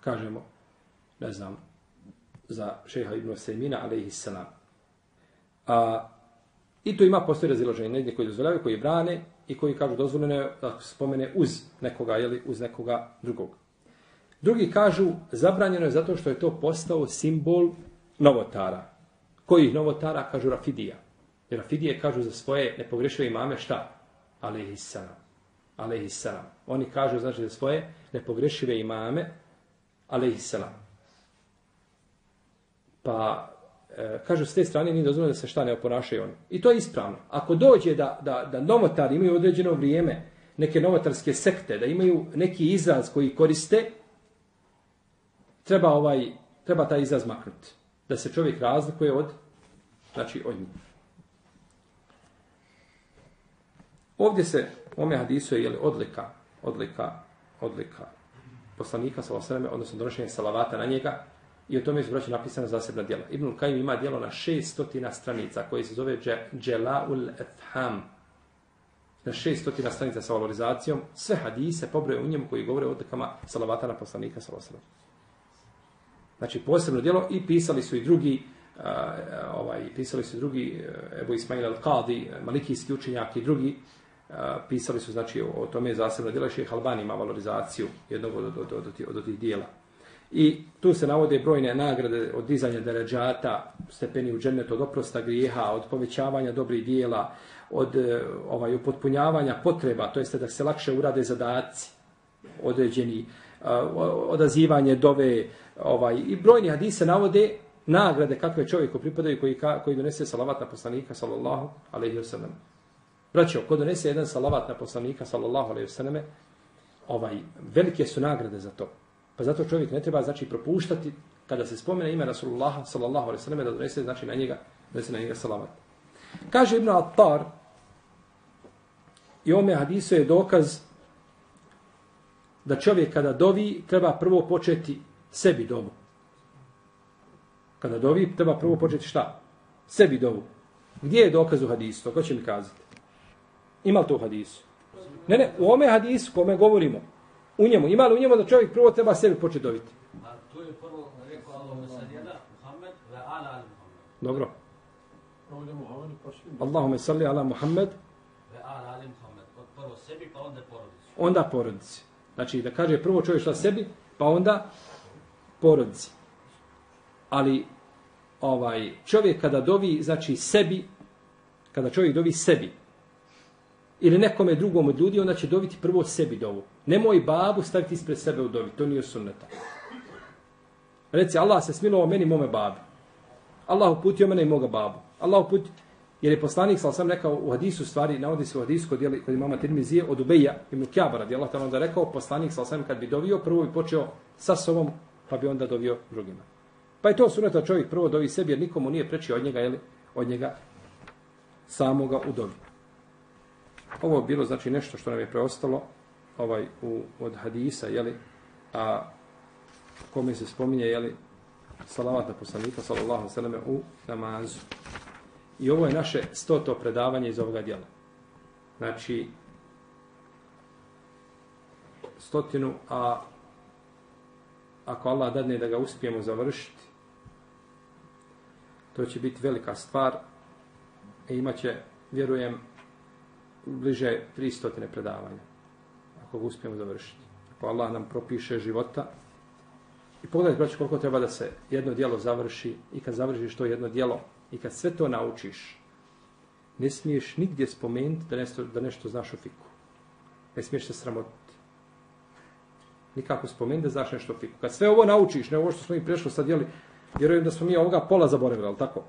Kažemo, ne znam, za šeha ibn Sejmina, alejhi selam. A I tu ima postoje razilaženje, negdje koji dozvoljavaju, koji brane i koji kažu dozvoljeno je da spomene uz nekoga jeli, uz nekoga drugog. Drugi kažu zabranjeno je zato što je to postao simbol novotara. Koji novotara kažu Rafidija. Jer Rafidije kažu za svoje nepogrešive imame šta? Alehissalam. Alehissalam. Oni kažu znači za svoje nepogrešive imame Alehissalam. Pa, e, kažu, s te strane nije dozvoljeno da se šta ne oponašaju oni. I to je ispravno. Ako dođe da, da, da novotari imaju određeno vrijeme, neke novotarske sekte, da imaju neki izraz koji koriste, treba ovaj treba taj izraz maknuti. Da se čovjek razlikuje od znači od njih. Ovdje se ome hadisu je jeli, odlika, odlika, odlika poslanika sa odnosno donošenje salavata na njega i o tome je braći napisano zasebna djela. Ibn Kajim ima djelo na šestotina stranica koje se zove Dželaul Etham. Na šestotina stranica sa valorizacijom sve hadise pobroje u njemu koji govore o odlikama salavata na poslanika sa osreme. Znači posebno djelo i pisali su i drugi uh, ovaj pisali su drugi uh, Ebu Ismail al-Qadi, malikijski učenjak i drugi uh, pisali su znači o, o tome zasebno djelo Šejh Albani ima valorizaciju jednog od, od, od, od, od tih djela. I tu se navode brojne nagrade od dizanja deređata, stepeni u džennetu, od oprosta grijeha, od povećavanja dobrih dijela, od e, ovaj upotpunjavanja potreba, to jeste da se lakše urade zadaci određeni, e, odazivanje dove, ovaj, i brojni hadise navode nagrade kakve čovjeku pripadaju koji, koji donese salavat na poslanika, sallallahu alaihi wa sallam. Braćo, ko donese jedan salavat na poslanika, sallallahu alaihi wa sallam, ovaj, velike su nagrade za to. Pa zato čovjek ne treba, znači, propuštati kada se spomene ime Rasulullah, sallallahu alejhi ve sellem da donese, znači, na njega, da se na njega salavat. Kaže Ibn Attar, i ome hadisu je dokaz da čovjek kada dovi treba prvo početi sebi dovu. Kada dovi treba prvo početi šta? Sebi dovu. Gdje je dokaz u hadisu? To ko će mi kazati? Ima to u hadisu? Ne, ne, u ome hadisu kome govorimo, u njemu, ima li u njemu da čovjek prvo treba sebi početi doviti? A to je prvo rekao Allahumma salli ala Muhammed ve ala ali Muhammed. Dobro. Allahumma salli ala Muhammed ve ala ali Muhammed. Prvo sebi pa onda porodici. Onda porodici. Znači da kaže prvo čovjek šta sebi, pa onda porodici. Ali ovaj čovjek kada dovi znači sebi, kada čovjek dovi sebi, ili nekome drugom od ljudi, onda će dobiti prvo sebi dovu. Nemoj babu staviti ispred sebe u dovi, to nije sunneta. Reci, Allah se smilovao meni mome babi. Allah uputio mene i moga babu. Allah uputio, Jer je poslanik, sal sam rekao u hadisu stvari, navodi se u hadisu kod, kod imama Tirmizije od Ubeja i Mukjaba radi Allah onda rekao, poslanik, sal sam kad bi dovio, prvo bi počeo sa sobom, pa bi onda dovio drugima. Pa je to suneta čovjek prvo dovi sebi, jer nikomu nije prečio od njega, jeli, od njega samoga u dovi. Ovo je bilo, znači, nešto što nam je preostalo ovaj, u, od hadisa, jeli, a kome se spominje, jeli, salavat na poslanika, sallallahu sallam, u namazu. I ovo je naše stoto predavanje iz ovoga dijela. Znači, stotinu, a ako Allah dadne da ga uspijemo završiti, to će biti velika stvar i imaće, vjerujem, bliže 300 predavanja, ako ga uspijemo završiti. Ako Allah nam propiše života, i pogledajte, braći, koliko treba da se jedno dijelo završi i kad završiš to jedno dijelo, I kad sve to naučiš, ne smiješ nigdje spomenuti da nešto, da nešto znaš o fiku. Ne smiješ se sramotiti. Nikako spomenuti da znaš nešto o fiku. Kad sve ovo naučiš, ne ovo što smo mi prešlo sad, jeli, vjerujem da smo mi ovoga pola zaboravili, ali tako?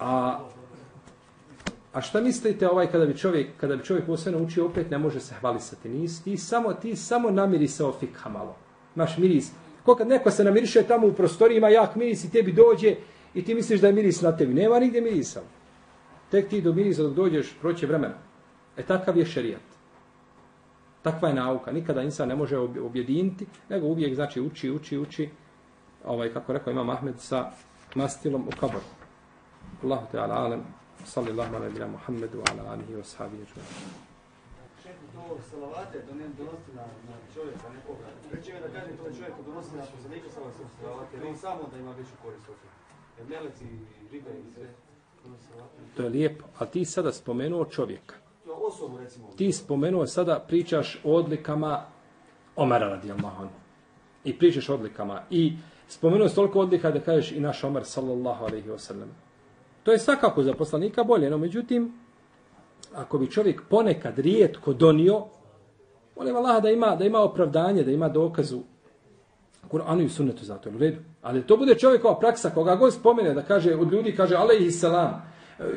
A, a šta mislite ovaj kada bi čovjek, kada bi čovjek sve naučio, opet ne može se hvalisati. Nisi, ti samo, ti samo namirisao fikha malo. Naš miris. Ko kad neko se namiriše tamo u prostoriji, ima jak miris i tebi dođe I ti misliš da je miris na tebi. Nema nigdje mirisa. Tek ti do mirisa dok dođeš, proće vremena. E takav je šerijat. Takva je nauka. Nikada insan ne može objediniti, nego uvijek znači uči, uči, uči. Ovaj, kako rekao ima Ahmed sa mastilom u kaboru. Allahu Teala alem sallallahu ala bila Muhammedu ala alihi wa sahabihi. To salavate donosi na, na čovjeka nekoga. Reći mi da kažem to čovjek donosi na poslanika salavate, jer on samo da ima veću korist od meleci, ribe i sve. To je lijepo. A ti sada spomenuo čovjeka. Osobu, recimo. Ti spomenuo sada, pričaš o odlikama Omara radijallahu anhu. I pričaš o odlikama. I spomenuo toliko odlika da kažeš i naš Omar sallallahu alaihi wasallam. To je svakako za poslanika bolje, no međutim, ako bi čovjek ponekad rijetko donio, molim Allah da ima, da ima opravdanje, da ima dokazu Kur'anu i sunnetu zato, u redu. Ali to bude čovjekova praksa, koga god spomene da kaže, od ljudi kaže alaihi salam,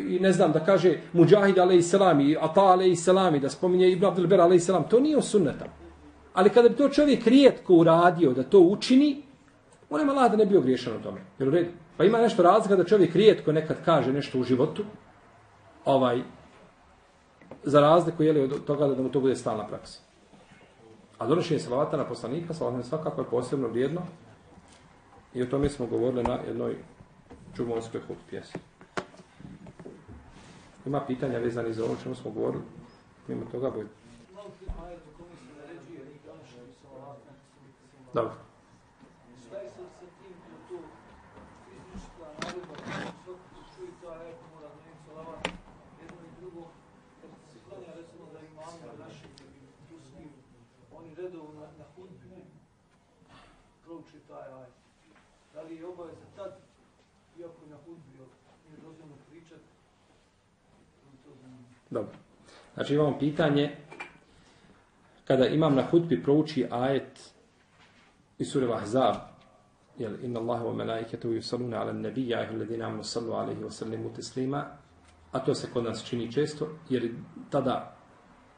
i ne znam, da kaže Mujahid alaihi salam i Ata alaihi salam i da spominje Ibn Abdul Ber alaihi salam, to nije o sunneta. Ali kada bi to čovjek rijetko uradio da to učini, molim Allah da ne bio griješan u tome. Jel u redu? Pa ima nešto razlika da čovjek rijetko nekad kaže nešto u životu, ovaj, za razliku je li od toga da mu to bude stalna praksa. A donošenje salavata na poslanika, salavata svakako je posebno vrijedno i o tome smo govorili na jednoj čumonskoj hut pjesi. Ima pitanja vezani za ovo čemu smo govorili? Ima toga bolje. Dobro. redovno na hudbi prouči taj aj. Da li je obaveza tad, iako na hudbi nije dozvoljeno pričati, Dobro. Znači imamo pitanje kada imam na hutbi prouči ajet iz sure Ahzab jel inna Allaha wa malaikatahu yusalluna 'alan nabiyyi ayyuhal ladina amanu sallu 'alayhi wa sallimu taslima a to se kod nas čini često jer tada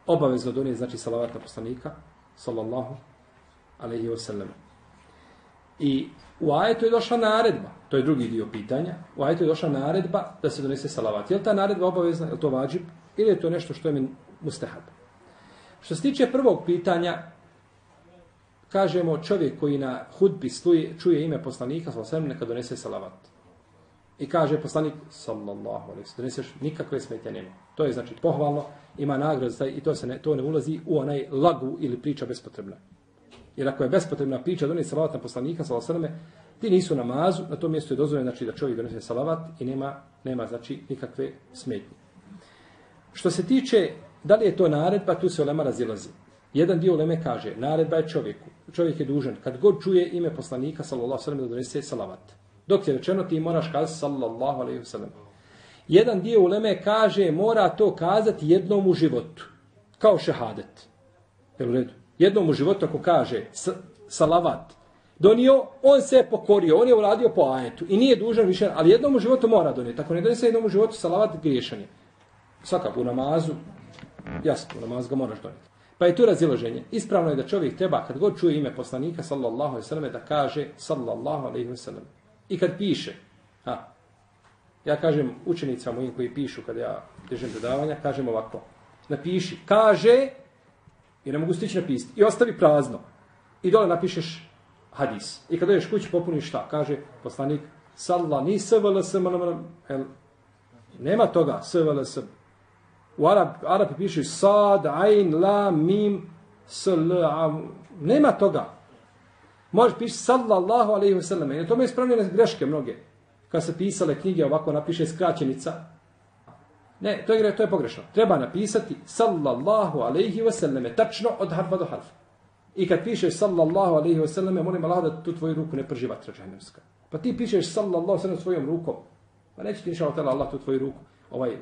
obavezno donije znači salavat na poslanika sallallahu alaihi wa sallam. I u ajetu je došla naredba, to je drugi dio pitanja, u ajetu je došla naredba da se donese salavat. Je li ta naredba obavezna, je li to vađib, ili je to nešto što je min mustahab? Što se tiče prvog pitanja, kažemo čovjek koji na hudbi sluje, čuje ime poslanika, sallallahu alaihi neka donese salavat. I kaže poslanik, sallallahu alaihi sallam, doneseš nikakve smetje nema. To je znači pohvalno, ima nagradu i to se ne, to ne ulazi u onaj lagu ili priča bespotrebna. Jer ako je bespotrebna priča donijeti salavat na poslanika sallallahu alejhi ti nisu namazu, na tom mjestu je dozvoljeno znači da čovjek donese salavat i nema nema znači nikakve smetnje. Što se tiče da li je to naredba, tu se olema razilazi. Jedan dio uleme kaže, naredba je čovjeku. Čovjek je dužan kad god čuje ime poslanika sallallahu alejhi da donese salavat. Dok je rečeno ti moraš kazati sallallahu alejhi ve sellem. Jedan dio uleme kaže mora to kazati jednom u životu. Kao šehadet. Jel u redu? Jednom u životu ako kaže salavat. Donio, on se je pokorio, on je uradio po ajetu. I nije dužan više, ali jednom u životu mora donijeti. Ako ne donese jednom u životu salavat, griješan je. Svakako u namazu, jasno, u namazu ga moraš donijeti. Pa je tu razilaženje. Ispravno je da čovjek treba, kad god čuje ime poslanika, sallallahu alaihi sallam, da kaže sallallahu alaihi sallam. I kad piše, ha, Ja kažem učenicama mojim koji pišu kada ja držem predavanja, kažem ovako. Napiši, kaže, i ne mogu stići napisati, i ostavi prazno. I dole napišeš hadis. I kada dođeš kući, popuniš šta? Kaže poslanik, salla, ni svls, el, nema toga, svls. U Arab, Arabi piše sad, ain, la, mim, sl, a, nema toga. Možeš piši sallallahu alaihi wa sallam. I to me ispravljene greške mnoge kad se pisale knjige ovako napiše skraćenica. Ne, to je, to je pogrešno. Treba napisati sallallahu alaihi wasallame, tačno od harfa do harfa. I kad pišeš sallallahu alaihi wasallame, molim Allah da tu tvoju ruku ne prži vatra džahnemska. Pa ti pišeš sallallahu sallam svojom rukom. Pa neće ti inša Allah tu tvoju ruku. Ovaj,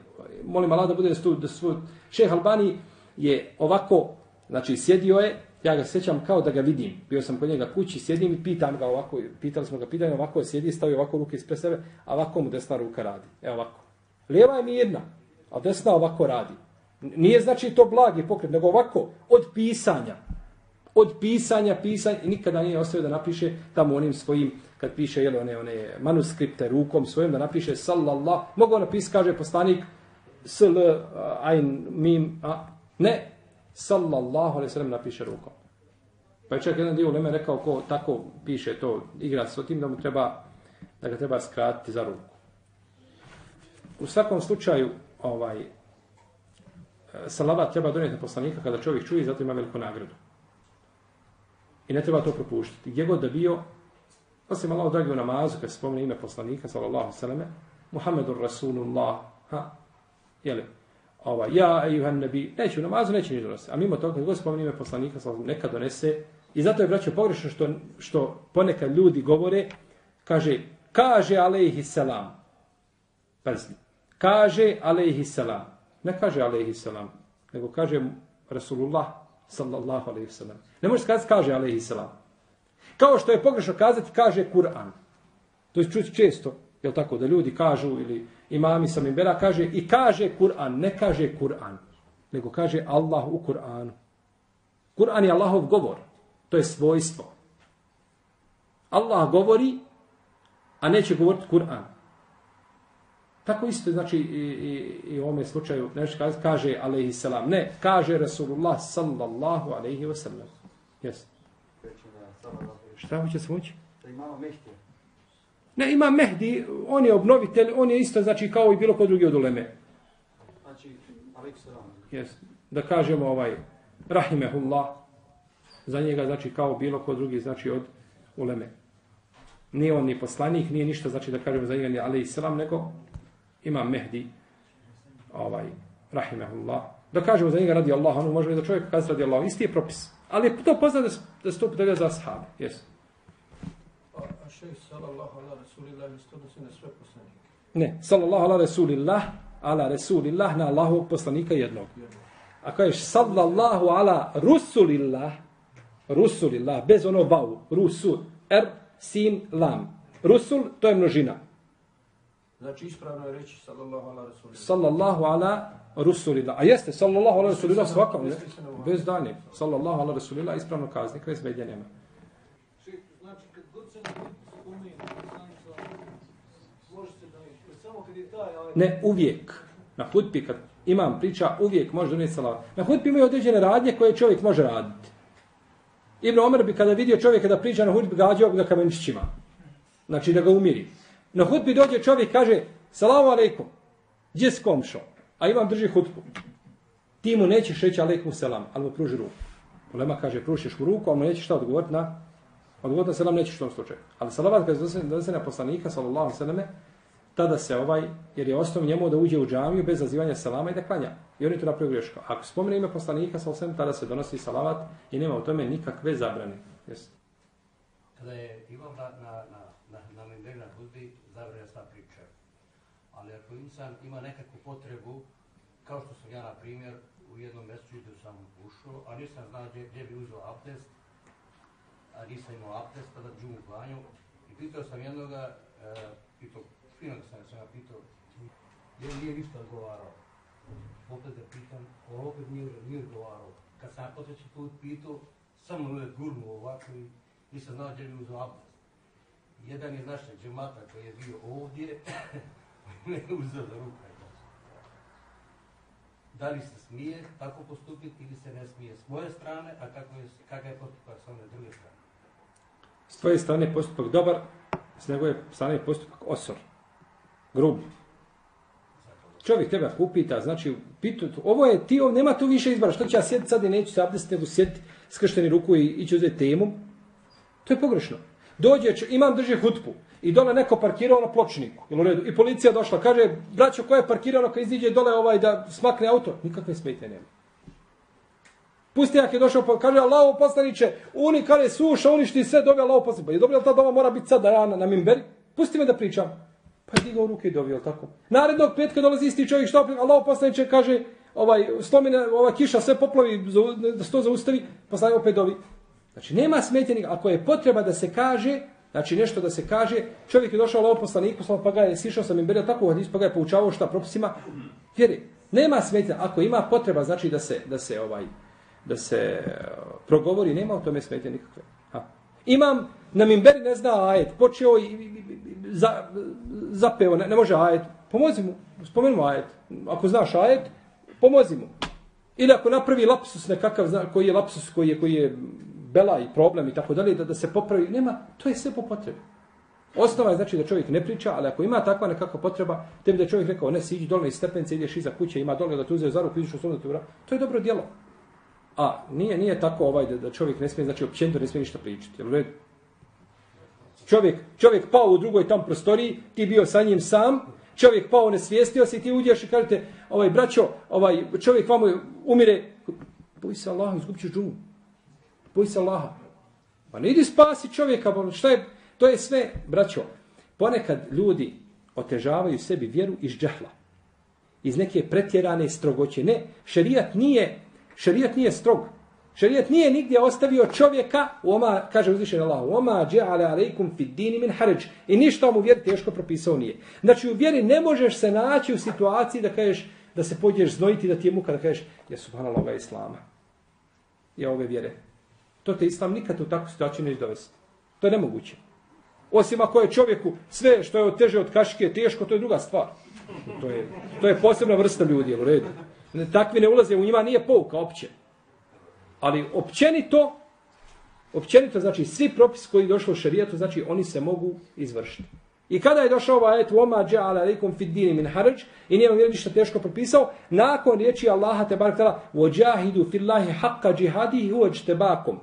molim Allah da bude stu, da svoj... Šeh Albani je ovako, znači sjedio je, Ja ga sećam kao da ga vidim. Bio sam kod njega kući, sjedim i pitam ga ovako, pitali smo ga pitanje, ovako sjedi, stavio ovako ruke ispred sebe, a ovako mu desna ruka radi. Evo ovako. Lijeva je mirna, a desna ovako radi. Nije znači to blagi pokret, nego ovako, od pisanja. Od pisanja, pisanja, i nikada nije ostavio da napiše tamo onim svojim, kad piše jel, one, one manuskripte rukom svojim, da napiše sallallah, mogu ono napisati, kaže poslanik, sl, ain, mim, a, ne, sallallahu alaihi sallam napiše rukom. Pa je čak jedan dio Leme rekao ko tako piše to, igra s tim da mu treba, da ga treba skratiti za ruku. U svakom slučaju, ovaj, e, salavat treba donijeti poslanika kada čovjek čuje, zato ima veliku nagradu. I ne treba to propuštiti. Gdje god da bio, osim Allah dragi u namazu, kad se spomne ime poslanika, sallallahu sallame, Muhammedur Rasulullah, ha, jeli, ova, ja, ejuhan nebi, neće u namazu, neće ni donose. A mimo toga, kad god spomne ime poslanika, neka donese. I zato je, braćo, pogrešno što, što ponekad ljudi govore, kaže, kaže alaihi selam. Pazi, kaže alejhi selam. Ne kaže alejhi selam, nego kaže Rasulullah sallallahu alejhi selam. Ne možeš kazati kaže alejhi selam. Kao što je pogrešno kazati, kaže Kur'an. To je čuti često, je tako, da ljudi kažu, ili imami sam imbera, kaže i kaže Kur'an, ne kaže Kur'an, nego kaže Allah u Kur'anu. Kur'an je Allahov govor, to je svojstvo. Allah govori, a neće govoriti Kur'an. Tako isto, znači, i, i, i u ovome slučaju, nešto kaže, kaže alaihi salam. Ne, kaže Rasulullah sallallahu alaihi wa sallam. Jes. Šta hoće se moći? Da imamo mehtije. Ne, ima Mehdi, on je obnovitelj, on je isto, znači, kao i bilo ko drugi od uleme. Znači, alaik salam. Jes. Da kažemo ovaj, rahimehullah, za njega, znači, kao bilo ko drugi, znači, od uleme. Nije on ni poslanik, nije ništa, znači, da kažemo za njega, ni alaihi salam, nego ima Mehdi, ovaj, rahimehullah. Da kažemo za njega radi Allah, ono može da čovjek kazi radi Allah, isti je propis. Ali je to poznat da, da se to upotrebljava za ashabe. Jes. A, a šeji sallallahu ala rasulillahi isto da se na sve poslanike. Ne, sallallahu ala rasulillah, ala rasulillah, na Allahovog poslanika jednog. A kažeš sallallahu ala rusulillah, rusulillah, bez ono vau, rusul, er, sin, lam. Rusul, to je množina. Znači ispravno je reći sallallahu ala rasulillahi. Sallallahu ala rusulillah. A jeste, sallallahu ala rasulillah svakam, ne? Bez dalje. Sallallahu ala rasulillah, ispravno kazni, kraj smeđa nema. Znači, kad god se hudbi spomenu, poslanica, može se da je, samo kad je taj, aj, Ne, uvijek. Na hutbi, kad imam priča, uvijek može donijeti salavat. Na hutbi imaju određene radnje koje čovjek može raditi. Ibn Omer bi kada vidio čovjeka da priča na hutbi, gađao bi ga kamenčićima. Znači da ga umiri. Na hutbi dođe čovjek kaže, salamu alaikum, gdje s komšo? A imam drži hutbu. Ti mu nećeš reći alaikum selam, ali mu pruži ruku. Ulema kaže, pružiš mu ruku, ali mu nećeš šta odgovoriti na Odgovoriti na selam nećeš u tom slučaju. Ali salavat kada se donese na poslanika, sallallahu alaihi tada se ovaj, jer je osnov njemu da uđe u džamiju bez zazivanja salama i da klanja. I oni to napravili greško. Ako spomene ime poslanika, sallallahu tada se donosi salavat i nema u tome nikakve zabrane. Jesi. Kada je imam na, na, na, na, na Mimberi na hudbi, zabranja sva priča. Ali ako insan ima nekakvu potrebu, kao što sam ja, na primjer, u jednom mjesecu sam ušao, a nisam znao gdje, gdje bi uzeo abdest, a nisam imao abdest, pa tada džumu banju, i pitao sam jednoga, e, pitao, fino da sam, sam ja pitao, je nije ništa odgovarao. Opet ga pitam, on opet nije, nije odgovarao. Kad sam ja posljedći put pitao, samo je gurnuo ovako i nisam znao gdje bi uzeo abdest. Jedan iz našeg džemata koji je bio ovdje, ne uzeo za ruka i tako. Da li se smije tako postupiti ili se ne smije s moje strane, a kako je, kakav je postupak s one druge strane? S tvoje strane je postupak dobar, s njegove strane je postupak osor. Grub. Čovjek tebe upita, znači, pitu, ovo je ti, ovo, nema tu više izbora, što će ja sjediti sad i neću se abdestiti, nego sjediti skršteni ruku i ići uzeti temu. To je pogrešno. Dođe, imam drži hutbu i dole neko parkirao na pločniku. Jel u redu? I policija došla, kaže, braćo, ko je parkirao kad iziđe dole ovaj da smakne auto? Nikakve smetje nema. Pustijak je došao, pa kaže, Allaho poslaniće, uni kare suša, uništi sve, dobi Allaho poslaniće. Pa je dobro, jel ta doma mora biti sad da ja na, na mimberi? Pusti me da pričam. Pa je digao ruke i dobio, tako? Narednog petka dolazi isti čovjek, što opet, Allaho poslaniće kaže, ovaj, slomine, ova kiša sve poplavi, da se to zaustavi, poslaniće opet dobi. Znači, nema smetjenika. ako je potreba da se kaže, znači nešto da se kaže, čovjek je došao lovo poslaniku, slom, pa ga je sišao sam imberio tako u hadisu, pa ga je poučavao šta propisima. Vjeri, nema smetnje, ako ima potreba, znači da se, da se ovaj, da se eh, progovori, nema u tome smetje nikakve. Ha. Imam na mimberi ne zna ajet, počeo i, i, i za, zapeo, ne, ne može ajet, pomozi mu, spomeni mu ajet. Ako znaš ajet, pomozi mu. Ili ako napravi lapsus nekakav, zna, koji je lapsus, koji je, koji je bela i problem i tako dalje, da, da se popravi, nema, to je sve po potrebi. Osnova je znači da čovjek ne priča, ali ako ima takva nekakva potreba, tebi da je čovjek rekao, ne, siđi dole iz stepence, ideš iza kuće, ima dole da te uzeo za ruku, iziš u svom da te to je dobro djelo. A nije nije tako ovaj da, da čovjek ne smije, znači općenito ne smije ništa pričati. Jel u? Čovjek, čovjek pao u drugoj tam prostoriji, ti bio sa njim sam, čovjek pao, nesvijestio se i ti uđeš i kažete, ovaj braćo, ovaj čovjek vamo umire, boj se Allah, izgubit ćeš džumu. Boj se Allaha. Pa ne idi spasi čovjeka, pa šta je, to je sve, braćo. Ponekad ljudi otežavaju sebi vjeru iz džahla. Iz neke pretjerane strogoće. Ne, šerijat nije, šerijat nije strog. Šerijat nije nigdje ostavio čovjeka, oma, kaže uzvišen Allah, oma dja'ale alejkum fid dini min haraj. I ništa mu vjeri teško propisao nije. Znači u vjeri ne možeš se naći u situaciji da kažeš da se pođeš znojiti da ti je muka da kažeš ja subhanallah ova islama. Ja ove vjere. To te islam nikad u takvu situaciju neće dovesti. To je nemoguće. Osim ako je čovjeku sve što je teže od kašike teško, to je druga stvar. To je, to je posebna vrsta ljudi, u redu. Takvi ne ulaze u njima, nije pouka opće. Ali općenito, općenito, znači svi propisi koji došli u šarijetu, znači oni se mogu izvršiti. I kada je došao ovaj ajet Oma ja'ala alaikum fid dini min haraj i nije vam ništa teško propisao, nakon riječi Allaha te barek tala وَجَاهِدُوا فِي اللَّهِ حَقَّ جِهَادِهِ هُوَ اجْتَبَاكُمْ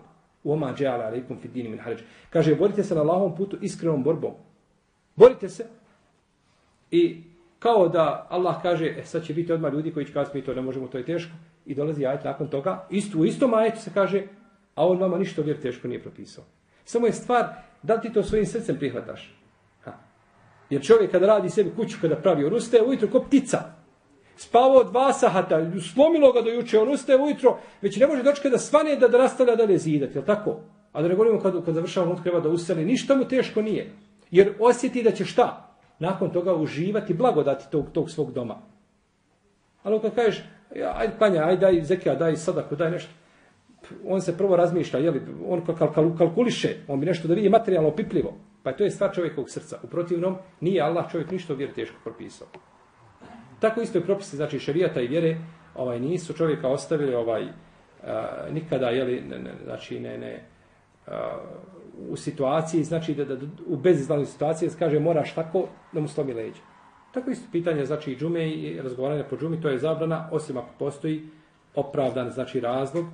Oma ja'ala alaikum fi dini min haraj. Kaže, borite se na Allahovom putu iskrenom borbom. Borite se. I kao da Allah kaže, e, sad će biti odmah ljudi koji će kazati, mi to ne možemo, to je teško. I dolazi ajet nakon toga. Isto, u istom ajetu se kaže, a on vama ništa vjer teško nije propisao. Samo je stvar, da li ti to svojim srcem prihvataš? Ha. Jer čovjek kada radi sebi kuću, kada pravi, ruste, ujutro ko ptica. Spavao dva sahata, slomilo ga do juče, on ustaje ujutro, već ne može dočekati da svane da, da rastavlja dalje zidati, je tako? A da ne govorimo kad, kad završava on treba da useli, ništa mu teško nije. Jer osjeti da će šta? Nakon toga uživati blagodati tog, tog svog doma. Ali kad kažeš, ja, ajde panja, ajde daj zekija, daj sadaku, daj nešto. On se prvo razmišlja, jeli, on kal, kal, kalkuliše, on bi nešto da vidi materijalno opipljivo. Pa to je stvar čovjekovog srca. U protivnom, nije Allah čovjek ništa vjer teško propisao. Tako isto je propise, znači šerijata i vjere, ovaj nisu čovjeka ostavili ovaj a, nikada, jeli, ne, ne, znači ne, ne, a, u situaciji, znači da, da, da u bezizlaznoj situaciji, kaže moraš tako da mu slomi leđa. Tako isto pitanje, znači i džume i razgovaranje po džumi, to je zabrana, osim ako postoji opravdan, znači razlog,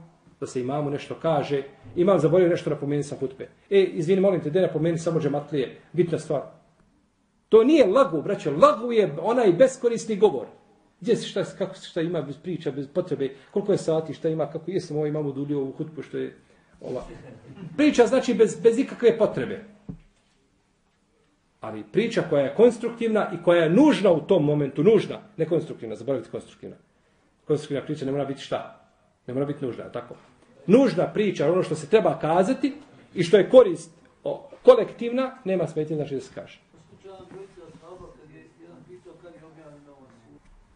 da se imamo nešto kaže, imam zaboravio nešto napomeni sa hutbe. E, izvini, molim te, da napomeni samo džematlije, bitna stvar. To nije lagu, braćo, lagu je onaj beskorisni govor. Gdje se šta, kako se šta ima bez priča, bez potrebe, koliko je sati, šta ima, kako jesam ovo ovaj imamo udulio ovu hutbu, što je ova. Priča znači bez, bez ikakve potrebe. Ali priča koja je konstruktivna i koja je nužna u tom momentu, nužna, ne konstruktivna, zaboravite konstruktivna. Konstruktivna priča ne mora biti šta? Ne mora biti nužna, tako? Nužna priča, ono što se treba kazati i što je korist o, kolektivna, nema smetnje znači da se kaže.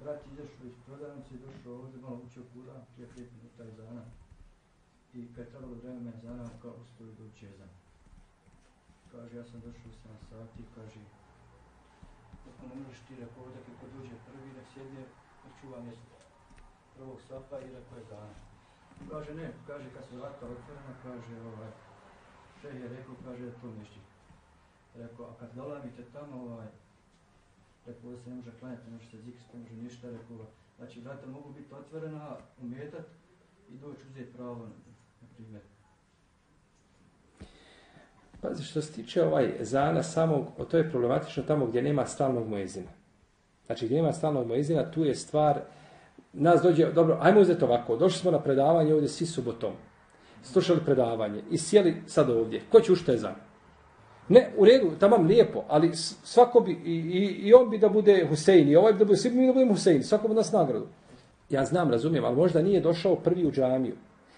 Brat izašao iz prodavnice došao ovdje, malo učio Kur'an, prije pet minuta iz dana. I kad je trebalo vreme za nam, kao ustoji do učezan. Kaže, ja sam došao u 7 sati, kaže, ako ne možeš ti rekao ovdje, kako dođe prvi, nek sjedne, nek čuva mjesto. Prvog sapa i rekao je dana. Kaže, ne, kaže, kad su vrata otvorena, kaže, ovaj, šeh je rekao, kaže, to mješći. Rekao, a kad dolavite tamo, ovaj, rekao da se ne može klanjati, ne može se ziks, ne može ništa, rekao, znači vrata mogu biti otvorena, umetat i doći uzeti pravo, na primjer. Pazi, što se tiče ovaj zana samog, to je problematično tamo gdje nema stalnog mojezina. Znači, gdje nema stalnog mojezina, tu je stvar, nas dođe, dobro, ajmo uzeti ovako, došli smo na predavanje ovdje svi subotom, slušali predavanje i sjeli sad ovdje, ko će ušte zan? Ne, u redu, tamam lijepo, ali svako bi, i, i, i on bi da bude Husein, i ovaj bi da bude, svi bi da budemo Husein, svako bi nas nagradu. Ja znam, razumijem, ali možda nije došao prvi u džamiju.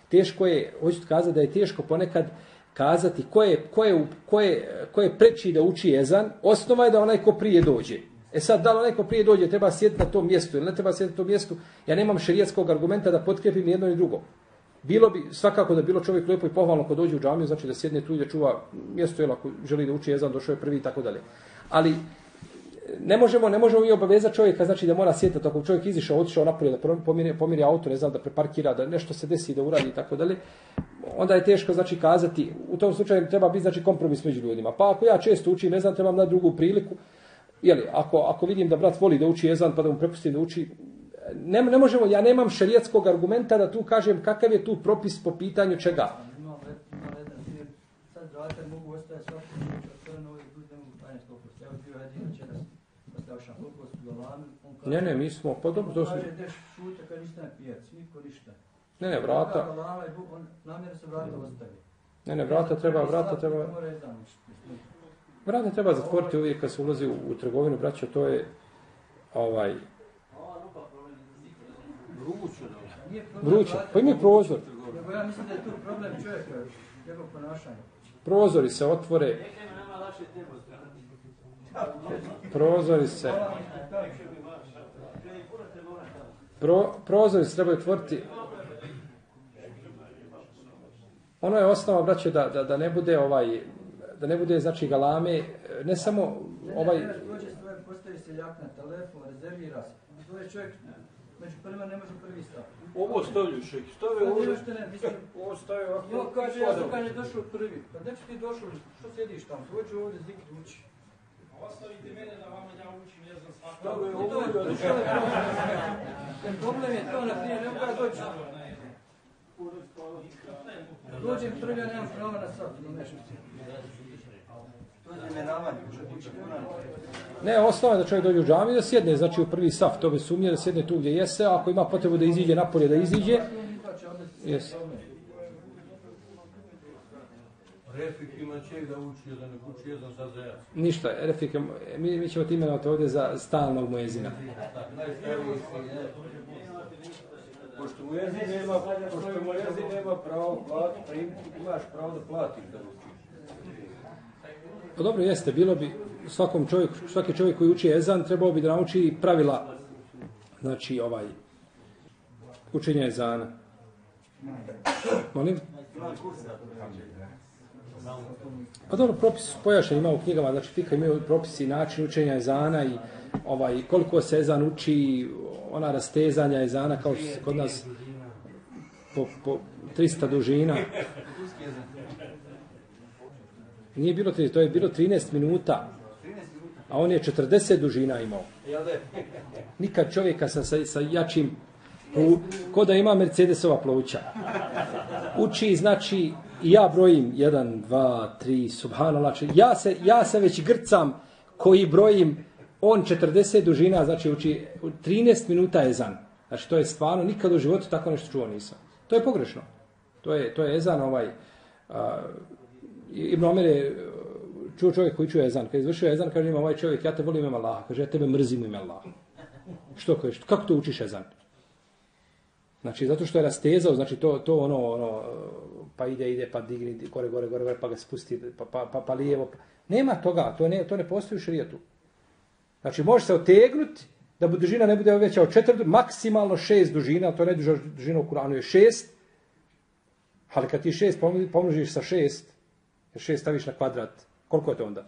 Teško je, hoću kazati da je teško ponekad kazati ko je, ko je, ko je, ko je preči da uči jezan, osnova je da onaj ko prije dođe. E sad, da li onaj ko prije dođe treba sjediti na tom mjestu ili ne treba sjediti na tom mjestu, ja nemam šerijetskog argumenta da potkrepim jedno i drugo. Bilo bi svakako da bilo čovjek lijepo i pohvalno ko dođe u džamiju, znači da sjedne tu i da čuva mjesto, jel ako želi da uči jezan, došao je prvi i tako dalje. Ali ne možemo, ne možemo i obavezati čovjeka, znači da mora sjetati, ako čovjek izišao, otišao napolje, da pomiri, pomiri auto, ne znam, da preparkira, da nešto se desi, da uradi i tako dalje, onda je teško, znači, kazati, u tom slučaju treba biti, znači, kompromis među ljudima. Pa ako ja često učim, ne znam, trebam na drugu priliku, jeli, ako, ako vidim da brat voli da uči jezan, pa da mu prepustim da uči, ne, ne možemo, ja nemam šerijetskog argumenta da tu kažem kakav je tu propis po pitanju čega. Ne su. Ne, mi smo podobno kad na pijac, niko ništa. Ne, ne, vrata, se ostavi. ne, ne, vrata treba, vrata treba, vrata treba zatvoriti uvijek kad se ulazi u, u trgovinu, braćo, to je, ovaj, Vruće, da. Pa ima prozor. Nego ja mislim da je tu problem čovjeka, njegov ponašanje. Prozori se otvore, prozori se, pro, prozori se trebaju otvoriti. Ono je osnova, braće, da, da, da ne bude ovaj, da ne bude, znači, galame, ne samo ovaj, Ne, ne, postavi se jak na telefon, rezervira se. To je čovjek, među prvima ne može prvi stav. Ovo stavljaju šek, stave Ne, ovdje. ne, što ne, mislim, Ovo stave ovako. Jo, kaže, ja sam kaže došao prvi. Pa gdje si ti došao? Što sjediš tamo? Dođi ovdje zikri uči. Ostavite mene da vama ja učim, ne znam svako. Stave I to ovdje. je problem. Problem je to, na primjer, ne mogu ja doći. Dođem prvi, ja nemam prava na sat, no nešto. To je zamjeravanje, što kuće kuna. Ne, osnova je da čovjek dođe u džamiju da sjedne, znači u prvi saf, to bez sumnje da sjedne tu gdje jese, a ako ima potrebu da iziđe napolje, da iziđe, Jes. Refik ima čeg da uči, da ne uči jedan za zajac. ništa, Refik, mi, mi ćemo ti imenovati ovdje za stalnog mojezina. Pošto mu jezin nema, pošto mu jezin nema pravo platiti, imaš pravo da platiš da učiš. Pa dobro, jeste, bilo bi svakom čovjeku, svaki čovjek koji uči ezan trebao bi da nauči pravila, znači ovaj, učenja ezana. Molim? Pa dobro, propis su ima u knjigama, znači fika imaju propisi i način učenja ezana i ovaj, koliko se ezan uči, ona rastezanja ezana kao što se kod nas po, po 300 dužina. Nije bilo 30, to je bilo 13 minuta. A on je 40 dužina imao. Nikad čovjeka sa, sa, sa jačim u, ko da ima Mercedesova plovuća. Uči, znači, ja brojim 1, 2, 3, subhanallah. či- Ja se, ja se već grcam koji brojim, on 40 dužina, znači uči u 13 minuta je ezan. Znači, to je stvarno, nikad u životu tako nešto čuo nisam. To je pogrešno. To je, to je ezan ovaj, a, Ibn Omer je čuo čovjek koji čuje ezan. Kad je izvršio ezan, kaže ima ovaj čovjek, ja te volim ime Allaha. Kaže, ja tebe mrzim ime Allaha. Što kažeš? Kako to učiš ezan? Znači, zato što je rastezao, znači to, to ono, ono, pa ide, ide, pa digni, gore, gore, gore, gore, pa ga spusti, pa, pa, pa, pa lijevo. Pa, nema toga, to ne, to ne postoji u šarijetu. Znači, može se otegnuti, da bu dužina ne bude veća od četiri, maksimalno šest dužina, to ne duža dužina u Kuranu je šest, ali kad ti šest pomnožiš sa šest, jer šest staviš na kvadrat, koliko je to onda?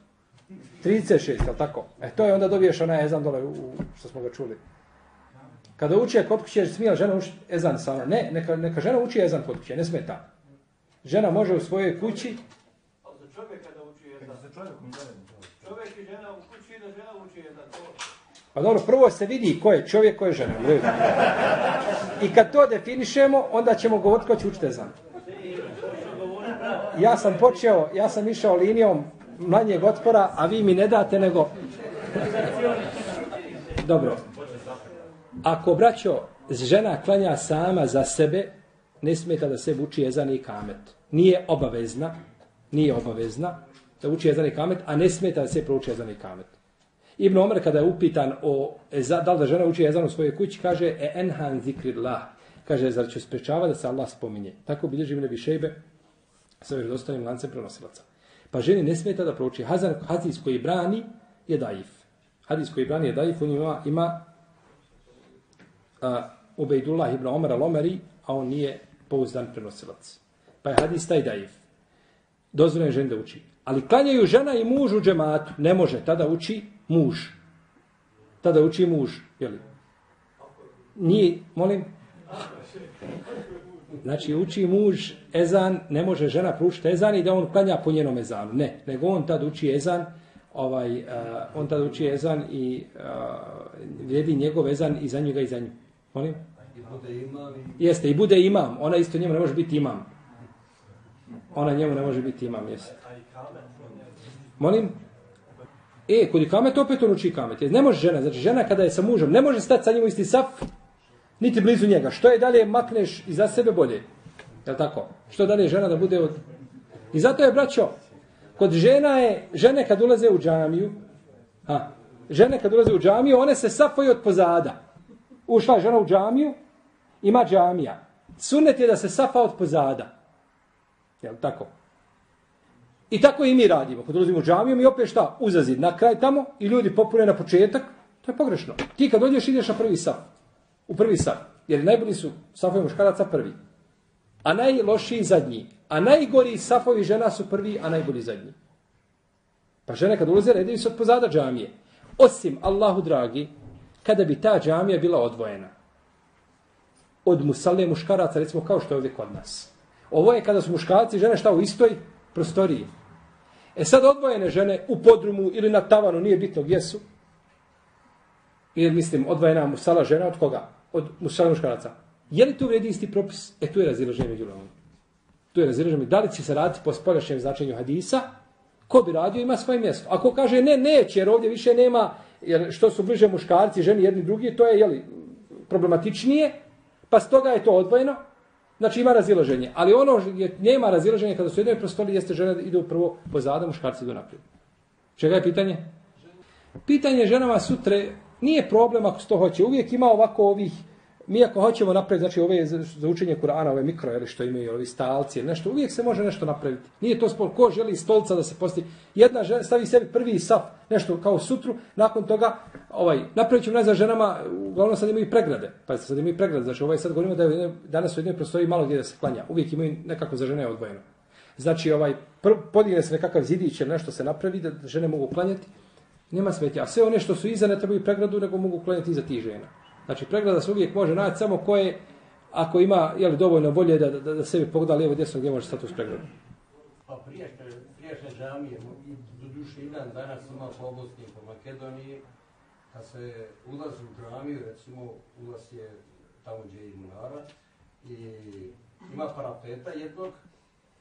36, je li tako? E, to je onda dobiješ onaj ezan dole, u, što smo ga čuli. Kada uči kod kuće, smije li žena učiti ezan sama? Ne, neka, neka žena uči ezan kod kuće, ne smeta. Žena može u svojoj kući, Ali za čovjeka da uči jedan. Sa čovjekom zajedno. Čovjek i žena u kući da žena uči jedan. To... Pa dobro, prvo se vidi ko je čovjek, ko je žena. I kad to definišemo, onda ćemo govoriti ko će učiti ezan. Ja sam počeo, ja sam išao linijom mlanjeg otpora, a vi mi ne date nego... Dobro. Ako, braćo, žena klanja sama za sebe, ne smeta da se uči jezan i kamet. Nije obavezna, nije obavezna da uči jezan i kamet, a ne smeta da se prouči jezan i kamet. Ibn Omer kada je upitan o e, za, da li da žena uči jezan u svojoj kući, kaže e enhan zikrillah. Kaže, zar će sprečava da se Allah spominje. Tako bilježi Ibn Abi Šejbe sa vjerodostojnim lancem prenosilaca. Pa ženi ne smeta da prouči hazan, hadis koji brani je daif. Hadis koji brani je daif, on ima, ima a, Ubejdullah ibn Omer al-Omeri, a on nije pouzdan prenosilac. Pa je hadis taj daif. Dozvoljeno je ženi da uči. Ali klanjaju žena i muž u džematu. Ne može. Tada uči muž. Tada uči muž. jel? Nije, molim? Znači, uči muž ezan, ne može žena pručiti ezan i da on klanja po njenom ezanu. Ne, nego on tad uči ezan, ovaj, uh, on tad uči ezan i uh, vrijedi njegov ezan i za njega i za nju. Molim? I bude imam i... Jeste, i bude imam. Ona isto njemu ne može biti imam. ona njemu ne može biti imam mjesto. Molim? E, kod ikamet opet on uči ikamet. Jer Ne može žena, znači žena kada je sa mužem, ne može stati sa njim u isti saf, niti blizu njega. Što je dalje makneš iza sebe bolje? Je tako? Što dalje žena da bude od... I zato je, braćo, kod žena je, žene kad ulaze u džamiju, a, žene kad ulaze u džamiju, one se safaju od pozada. Ušla je žena u džamiju, ima džamija. Sunnet je da se safa od pozada. Je tako? I tako i mi radimo. Kad ulazimo u džamiju, mi opet šta? Uzazid na kraj tamo i ljudi popune na početak. To je pogrešno. Ti kad dođeš, ideš na prvi saf. U prvi saf. Jer najbolji su safovi muškaraca prvi. A najlošiji zadnji. A najgori safovi žena su prvi, a najbolji zadnji. Pa žene kad ulaze, redaju se od pozada džamije. Osim, Allahu dragi, kada bi ta džamija bila odvojena od musale muškaraca, recimo kao što je ovdje kod nas. Ovo je kada su muškarci i žene šta u istoj prostoriji. E sad odvojene žene u podrumu ili na tavanu, nije bitno gdje su. Ili mislim, odvojena musala žena od koga? Od musala muškaraca. Je li tu vredi isti propis? E tu je razilaženje među ljudima. Tu je razilaženje. Da li će se raditi po spoljašnjem značenju hadisa? Ko bi radio ima svoje mjesto. Ako kaže ne, neće, jer ovdje više nema, jer što su bliže muškarci, ženi jedni drugi, to je jeli, problematičnije, pa stoga je to odvojeno, Znači ima razilaženje, ali ono je nema razilaženja kada su jednoj prostoriji jeste žena idu prvo pozada, muškarci idu naprijed. Čega je pitanje? Pitanje ženama sutre nije problem ako se to hoće. Uvijek ima ovako ovih mi ako hoćemo napraviti, znači ove za učenje Kur'ana, ove mikro, ili što imaju, ovi stalci, ili nešto, uvijek se može nešto napraviti. Nije to spol, ko želi stolca da se posti. Jedna žena stavi sebi prvi saf, nešto kao sutru, nakon toga, ovaj, napravit ćemo za ženama, uglavnom sad imaju pregrade, pa sad imaju pregrade, znači ovaj sad govorimo da je danas u jednoj prostoji malo gdje da se klanja, uvijek imaju nekako za žene odvojeno. Znači, ovaj, podigne se nekakav zidić ili nešto se napravi da žene mogu klanjati, nema smetja. A sve one što su iza ne trebaju pregradu, nego mogu klanjati iza tih žena. Znači, pregrada se uvijek može naći samo koje, ako ima jeli, dovoljno bolje da, da, da sebi pogleda lijevo desno gdje može stati u pregledu. Pa priješnje, priješnje džamije, do duše i dan danas ima po Bosni po Makedoniji, kad se ulazi u džamiju, recimo ulaz je tamo gdje je Munara, i ima parapeta jednog,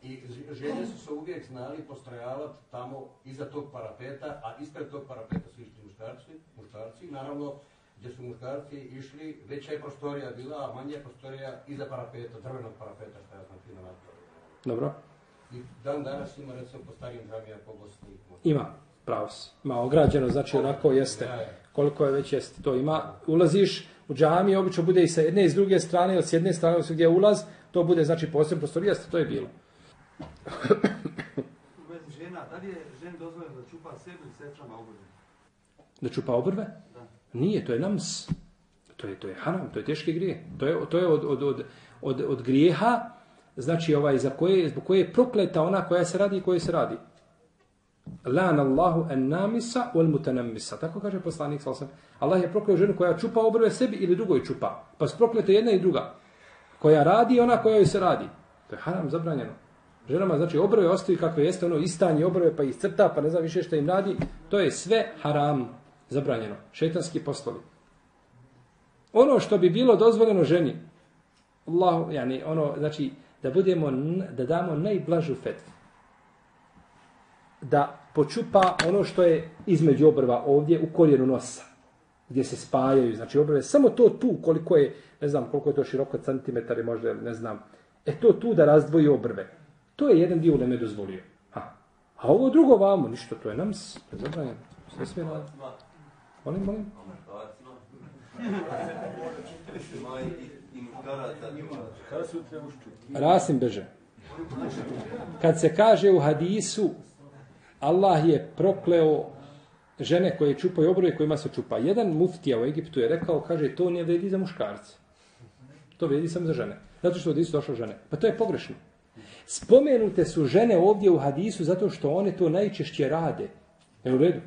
I žene su se uvijek znali postrojavati tamo iza tog parapeta, a ispred tog parapeta su išli muškarci, muškarci. Naravno, gdje su muškarci išli, veća je prostorija bila, a manja je prostorija iza parapeta, drvenog parapeta, što ja znam na to. Dobro. I dan danas ima, recimo, po starijim džamija po Bosni. Ima, pravo si. Ima ograđeno, znači onako jeste. Koliko je već jeste. To ima, ulaziš u džamiju, obično bude i sa jedne i s druge strane, ili s jedne strane, gdje je ulaz, to bude, znači, posebno prostorija, to je bilo. U vezi žena, da li je žen dozvoljeno da čupa sebi i sečama obrve? Da čupa obrve? Nije, to je nams. To je, to je haram, to je teški grije. To je, to je od, od, od, od, od grijeha, znači ovaj, za koje, zbog koje je prokleta ona koja se radi i koja se radi. Lan Allahu en namisa wal mutanamisa. Tako kaže poslanik sallallahu alejhi Allah je prokleo ženu koja čupa obrve sebi ili drugoj čupa. Pa su proklete jedna i druga. Koja radi i ona koja joj se radi. To je haram zabranjeno. Ženama znači obrve ostaju kakve jeste ono istanje obrve pa ih crta, pa ne zna više šta im radi. To je sve haram zabranjeno. Šetanski poslovi. Ono što bi bilo dozvoljeno ženi, Allah, yani ono, znači, da budemo, da damo najblažu fetvu. Da počupa ono što je između obrva ovdje u korijenu nosa, gdje se spajaju, znači obrve, samo to tu koliko je, ne znam koliko je to široko, centimetari možda, ne znam, e to tu da razdvoji obrve. To je jedan dio uleme dozvolio. A, a ovo drugo vamo, ništa, to je nam, zabranjeno. Sve sve radi. Molim, molim. Rasim beže. Kad se kaže u hadisu Allah je prokleo žene koje čupaju obroje kojima se čupa. Jedan muftija u Egiptu je rekao, kaže, to ne vredi za muškarce. To vredi samo za žene. Zato što u hadisu došlo žene. Pa to je pogrešno. Spomenute su žene ovdje u hadisu zato što one to najčešće rade. E u redu?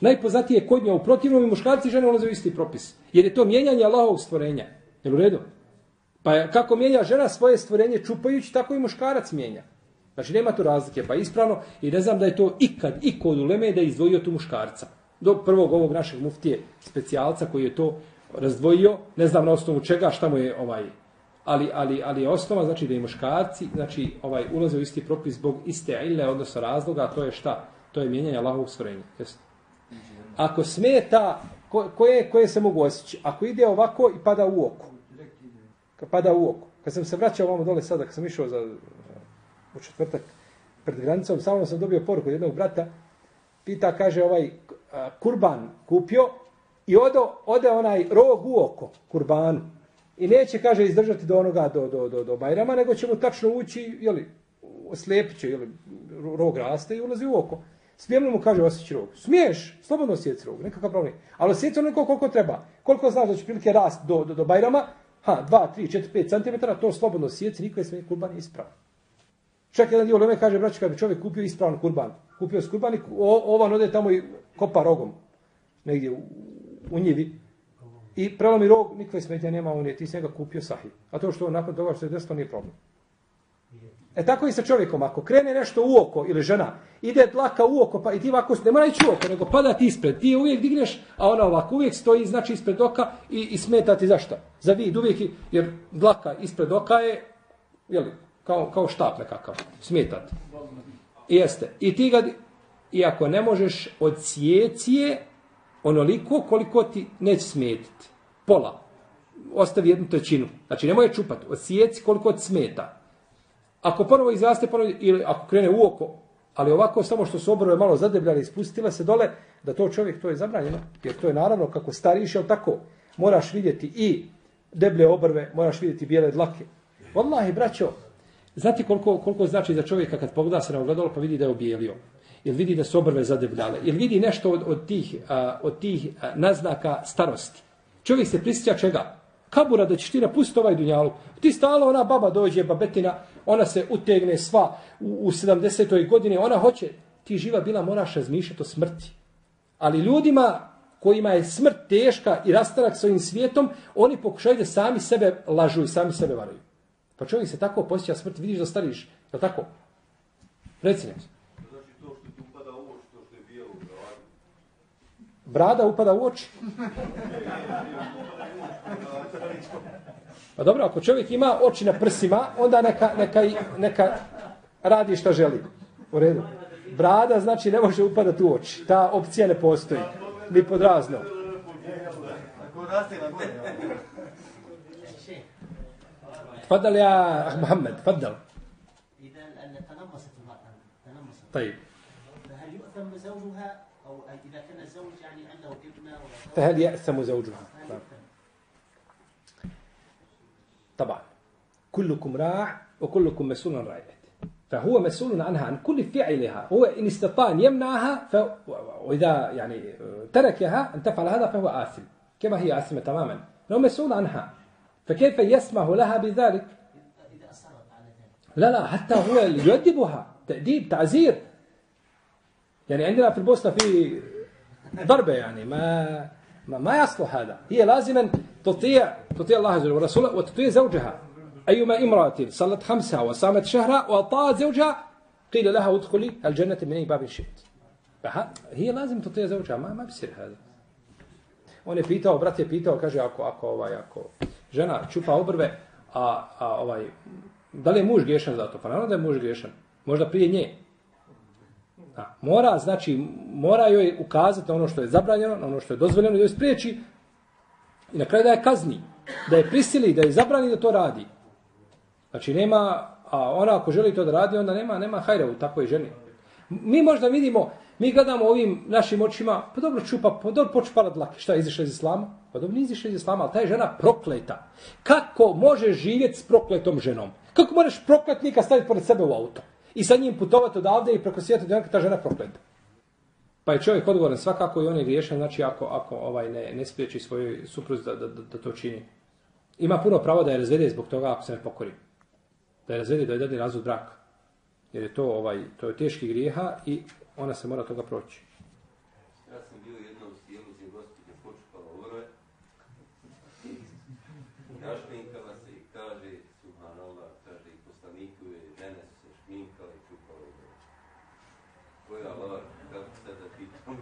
najpoznatije kod nje u protivnom i muškarci i žene ulaze u isti propis. Jer je to mijenjanje Allahovog stvorenja. Je u redu? Pa kako mijenja žena svoje stvorenje čupajući, tako i muškarac mijenja. Znači nema tu razlike, pa ispravno i ne znam da je to ikad, i kod uleme da je izdvojio tu muškarca. Do prvog ovog našeg muftije specijalca koji je to razdvojio, ne znam na osnovu čega, šta mu je ovaj ali, ali, ali je osnova, znači da i muškarci, znači ovaj ulaze u isti propis zbog iste ile, odnosno razloga, a to je šta? To je mijenjanje Allahovog stvorenja. Jeste? Ako smeta, ko, koje, koje se mogu osjeći? Ako ide ovako i pada u oko. Kad pada u oko. Kad sam se vraćao ovamo dole sada, kad sam išao za, u četvrtak pred granicom, samo sam dobio poruku od jednog brata, pita, kaže, ovaj kurban kupio i odo, ode onaj rog u oko kurbanu. I neće, kaže, izdržati do onoga, do, do, do, do Bajrama, nego će mu tačno ući, jeli, oslijepit će, jeli, rog raste i ulazi u oko. Smijem mu kaže osjeći rog? Smiješ, slobodno osjeci rog, nekakav problem. Ali osjeci onoliko koliko treba. Koliko znaš da će prilike rast do, do, do Bajrama, ha, 2, 3, 4, 5 cm, to slobodno osjeci, niko je sve kurban ispravan. Čak jedan dio Leme kaže, braći, kad bi čovjek kupio ispravan kurban, kupio s kurban i ovan ode tamo i kopa rogom, negdje u, u njivi, i prelomi rog, nikakve smetnje nema, on je, ti si njega kupio sahih. A to što on nakon toga što je desilo nije problem. E tako i sa čovjekom, ako krene nešto u oko ili žena, ide dlaka u oko, pa i ti ovako, ne mora ići u oko, nego pada ti ispred, ti je uvijek digneš, a ona ovako uvijek stoji, znači ispred oka i, i smeta ti zašto? Za vid uvijek, jer dlaka ispred oka je, jeli, kao, kao štap nekakav, smeta ti. I jeste. I ti ga, iako ne možeš od cijecije, onoliko koliko ti neće smetiti. Pola. Ostavi jednu trećinu. Znači, nemoj je čupati. Osijeci koliko ti smeta. Ako ponovo izraste, ponovo, ili ako krene u oko, ali ovako samo što su obrove malo zadebljali i spustila se dole, da to čovjek, to je zabranjeno. Jer to je naravno kako stariš, jel tako? Moraš vidjeti i deblje obrve, moraš vidjeti bijele dlake. Wallahi, braćo, znate koliko, koliko znači za čovjeka kad pogleda se na ogledalo pa vidi da je obijelio? Jer vidi da su obrve zadebljale? jer vidi nešto od, od tih, a, od tih a, naznaka starosti? Čovjek se prisjeća čega? Kabura da ćeš ti napustiti ovaj dunjalu. Ti stalo ona baba dođe, babetina, ona se utegne sva u, u 70. godine, ona hoće, ti živa bila, moraš razmišljati o smrti. Ali ljudima kojima je smrt teška i rastanak svojim svijetom, oni pokušaju da sami sebe lažu i sami sebe varaju. Pa čovjek se tako posjeća smrt, vidiš da stariš, je tako? Reci nam se. Znači to što ti upada u oči, to što je bijelo u bradu. Brada upada u oči. Pa dobro, ako čovjek ima oči na prsima, onda neka, neka, neka radi šta želi. U redu. Brada znači ne može upadati u oči. Ta opcija ne postoji. Ni pod razno. Ako raste na gore, ja. تفضل يا أخ محمد تفضل إذا أن تنمصت المرأة تنمصت طيب فهل يؤثم زوجها أو إذا كان الزوج يعني عنده ابنة فهل يأثم زوجها؟ نعم. طبعا. كلكم راع وكلكم مسؤول عن رعيته. فهو مسؤول عنها عن كل فعلها. هو إن استطاع أن يمنعها ف... وإذا يعني تركها أن تفعل هذا فهو آثم. كما هي آثمة تماما. هو مسؤول عنها. فكيف يسمح لها بذلك؟ لا لا حتى هو يؤدبها. تأديب تعزير. يعني عندنا في البوسنة في ضربة يعني ما ما, ما يصلح هذا هي لازما تطيع تطيع الله عز وجل ورسوله وتطيع زوجها أيما امرأة صلت خمسها وصامت شهرها وطاعت زوجها قيل لها ادخلي الجنة من أي باب شئت هي لازم تطيع زوجها ما ما بيصير هذا On je pitao, brat je pitao, kaže, ako, ako, ovaj, ako žena čupa obrve, a, a ovaj, da li je muž griješan za to? Pa naravno da je muž griješan. Možda prije nje. Da. Mora, znači, mora joj ukazati na ono što je zabranjeno, na ono što je dozvoljeno, da joj spriječi i na kraju da je kazni, da je prisili, da je zabrani da to radi. Znači, nema, a ona ako želi to da radi, onda nema, nema hajra u takvoj ženi. Mi možda vidimo, mi gledamo ovim našim očima, pa dobro čupa, pa dobro počupala dlake. Šta je izišla iz islama? Pa dobro nije izišla iz islama, ali ta je žena prokleta. Kako može živjeti s prokletom ženom? Kako možeš prokletnika staviti pored sebe u auto? I sa njim putovati odavde i preko svijeta da ta žena prokleta. Pa je čovjek odgovoran svakako i on je griješan, znači ako, ako ovaj ne, ne spriječi svojoj supruzi da, da, da, to čini. Ima puno pravo da je razvede zbog toga ako se ne pokori. Da je razvede, da je dadi razvod braka. Jer je to, ovaj, to je teški grijeha i ona se mora toga proći. Ja sam bio jednom stijelu gdje gospođa počupala obrve. Našminkala se i kaže, subhanallah, kaže, i poslanikove žene su se šminkale i čupale obrve. Koja Allah, kako sad da pitam,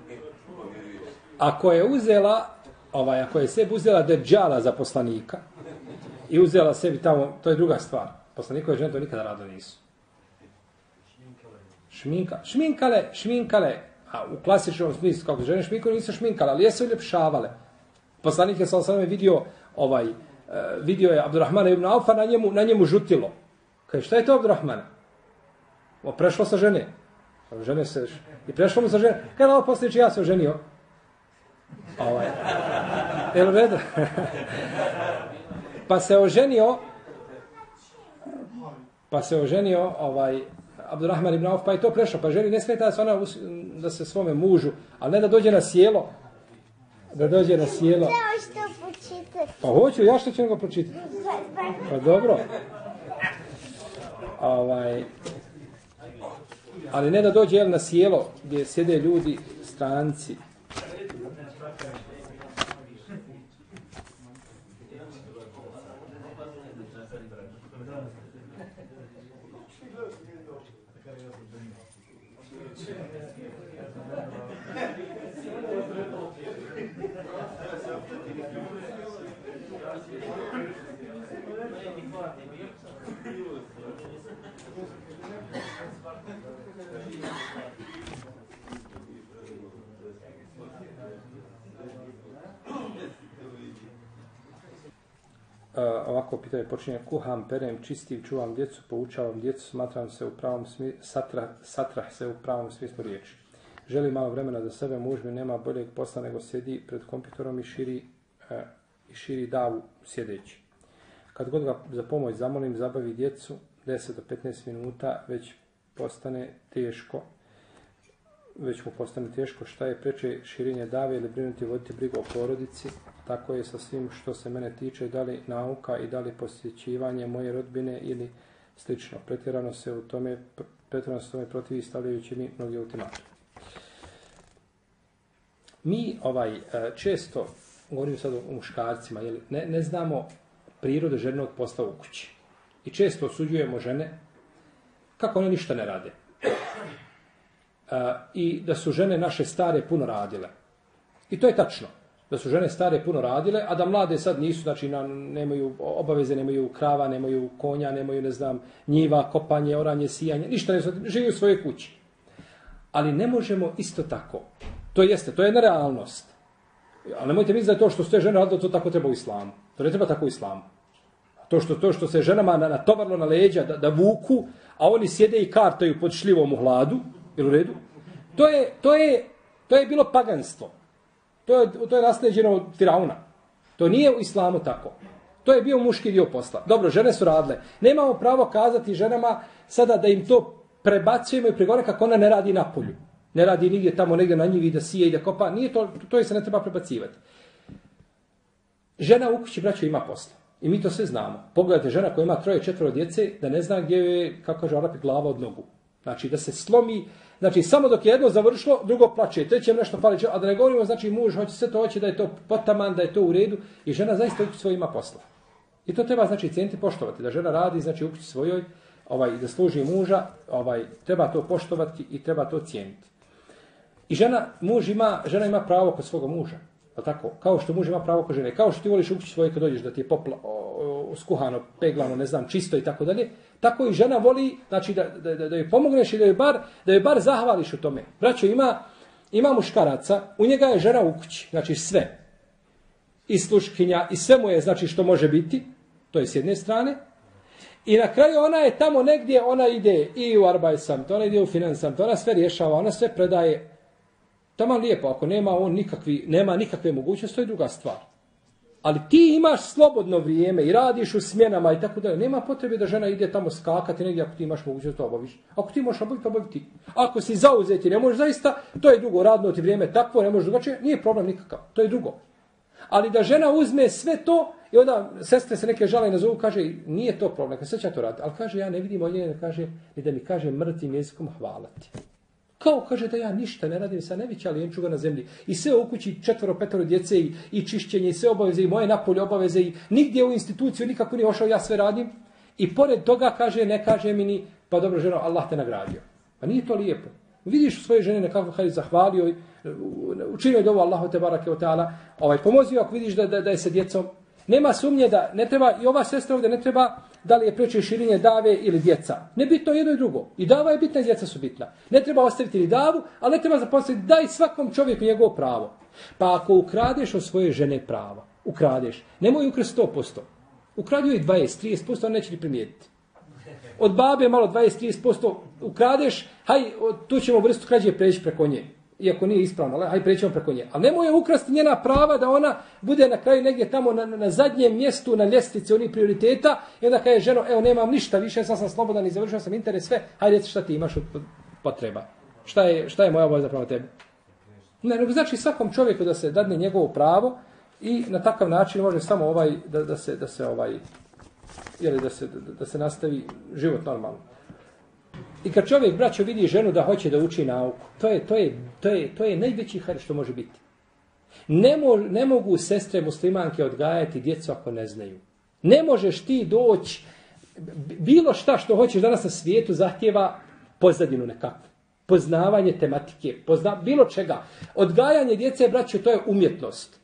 pomiriš. Ako je uzela, ovaj, ako je sebi uzela deđala za poslanika i uzela sebi tamo, to je druga stvar. Poslanikove žene to nikada rado nisu. Šminka. Šminkale, šminkale. A u klasičnom smislu, kako žene šminkale, nisu šminkale, ali jesu uljepšavale. Poslanik je sam vidio ovaj, eh, vidio je Abdurrahmana ibn Aufa na njemu, na njemu žutilo. Kaže, šta je to Abdurrahmana? O, prešlo sa žene. Žene se, i prešlo mu sa žene. Kaže, ovo poslije ja se oženio. Ovaj. Jel redu? pa se oženio pa se oženio ovaj Abdurrahman ibn Auf, pa je to prešao, pa ženi ne smeta da se, ona, da se svome mužu, ali ne da dođe na sjelo, da dođe na sjelo. Pa hoću, ja što ću ga pročitati? Pa dobro. Ovaj, ali ne da dođe jel, na sjelo gdje sjede ljudi, stranci, Thank you. Uh, ovako pitanje počinje kuham, perem, čistim, čuvam djecu, poučavam djecu, smatram se u pravom smislu, satra, satrah se u pravom smislu riječi. Želi malo vremena za sebe, muž mi nema boljeg posla nego sjedi pred kompjuterom i širi, uh, i širi davu sjedeći. Kad god ga za pomoć zamolim, zabavi djecu, 10 do 15 minuta, već postane teško, već mu postane teško šta je preče širenje dave ili brinuti voditi brigu o porodici, tako je sa svim što se mene tiče, da li nauka i da li posjećivanje moje rodbine ili slično. Pretjerano se u tome, pretjerano se u tome protivi stavljajući mi mnogi ultimatum. Mi ovaj e, često, govorim sad o muškarcima, jeli, ne, ne znamo prirodu ženog posla u kući. I često osuđujemo žene kako one ništa ne rade. E, I da su žene naše stare puno radile. I to je tačno da su žene stare puno radile, a da mlade sad nisu, znači na, nemaju obaveze, nemaju krava, nemaju konja, nemaju, ne znam, njiva, kopanje, oranje, sijanje, ništa ne znam, živi u svojoj kući. Ali ne možemo isto tako. To jeste, to je jedna realnost. Ali nemojte misliti da je to što ste žene radile, to tako treba u islamu. To ne treba tako u islamu. To što, to što se ženama natovarlo na leđa da, da vuku, a oni sjede i kartaju pod šljivom u hladu, ili u redu, to je, to je, to je bilo paganstvo. To je, to je nasljeđeno od Firauna. To nije u islamu tako. To je bio muški dio posla. Dobro, žene su radile. Nemamo pravo kazati ženama sada da im to prebacujemo i prigore kako ona ne radi na polju. Ne radi nigdje tamo, negdje na njivi da sije i da kopa. Nije to, to je se ne treba prebacivati. Žena u kući, braću, ima posla. I mi to sve znamo. Pogledajte, žena koja ima troje, četvro djece, da ne zna gdje je, kako kaže Arapi, glava od nogu. Znači, da se slomi, Znači, samo dok je jedno završilo, drugo plače, treće nešto fali, a da ne govorimo, znači, muž hoće sve to hoće da je to potaman, da je to u redu, i žena zaista u svoj ima posla. I to treba, znači, cijenti poštovati, da žena radi, znači, u kući svojoj, ovaj, da služi muža, ovaj, treba to poštovati i treba to cijeniti. I žena, muž ima, žena ima pravo kod svoga muža. Pa tako, kao što muž ima pravo kod žene, kao što ti voliš u kući svoje kad dođeš da ti je popla, o, o, skuhano, peglano, ne znam, čisto i tako dalje, tako i žena voli, znači da, da, da, da joj pomogneš i da joj bar, da joj bar zahvališ u tome. Braćo, ima, ima muškaraca, u njega je žena u kući, znači sve. I sluškinja, i sve mu je, znači što može biti, to je s jedne strane. I na kraju ona je tamo negdje, ona ide i u Arbaj samt, ona ide u Finansam, samt, ona sve rješava, ona sve predaje. Tamo lijepo, ako nema on nikakvi, nema nikakve mogućnosti, to je druga stvar. Ali ti imaš slobodno vrijeme i radiš u smjenama i tako dalje. Nema potrebe da žena ide tamo skakati negdje ako ti imaš mogućnost to obaviš. Ako ti možeš obaviti, obaviti. Ako si zauzeti, ne možeš zaista, to je drugo radno ti vrijeme takvo, ne možeš drugačije, nije problem nikakav. To je drugo. Ali da žena uzme sve to i onda sestre se neke žale nazovu, kaže, nije to problem, neka sve će to raditi. Ali kaže, ja ne vidim ovdje, kaže, ni da mi kaže mrtvim jezikom hvalati. Kao kaže da ja ništa ne radim sa nevića lijenčuga na zemlji. I sve u kući četvoro, petoro djece i, i čišćenje i sve obaveze i moje napolje obaveze i nigdje u instituciju nikako nije ošao, ja sve radim. I pored toga kaže, ne kaže mi ni, pa dobro ženo, Allah te nagradio. Pa nije to lijepo. Vidiš svoje žene nekako hajde zahvalio, učinio je dovo Allahu te barake o ta'ala, ovaj, pomozio ako vidiš da, da, da je sa djecom, Nema sumnje da ne treba, i ova sestra ovdje ne treba da li je preče širinje dave ili djeca. Ne bitno jedno i drugo. I dava je bitna i djeca su bitna. Ne treba ostaviti ni davu, ali ne treba zapostaviti daj svakom čovjeku njegovo pravo. Pa ako ukradeš od svoje žene pravo, ukradeš, nemoj ukrasti 100%. Ukradio je 20, 30%, on neće ni primijetiti. Od babe malo 20-30% ukradeš, haj, tu ćemo vrstu krađe preći preko nje. Iako nije ispravno, ali hajde prećemo preko nje. Ali nemoj je ukrasti njena prava da ona bude na kraju negdje tamo na, na zadnjem mjestu na ljestvici onih prioriteta i onda kaže ženo, evo nemam ništa više, sam sam slobodan i završio sam interes, sve, hajde šta ti imaš od potreba. Šta je, šta je moja obaveza prema tebi? Ne, nego znači svakom čovjeku da se dadne njegovo pravo i na takav način može samo ovaj da, da se da se ovaj ili da se da, da se nastavi život normalno. I kad čovjek braćo vidi ženu da hoće da uči nauku, to je to je to je to je najveći har što može biti. Ne, mo, ne mogu sestre muslimanke odgajati djecu ako ne znaju. Ne možeš ti doći bilo šta što hoćeš danas na svijetu zahtjeva pozadinu nekakvu poznavanje tematike, pozna, bilo čega. Odgajanje djece, braćo, to je umjetnost.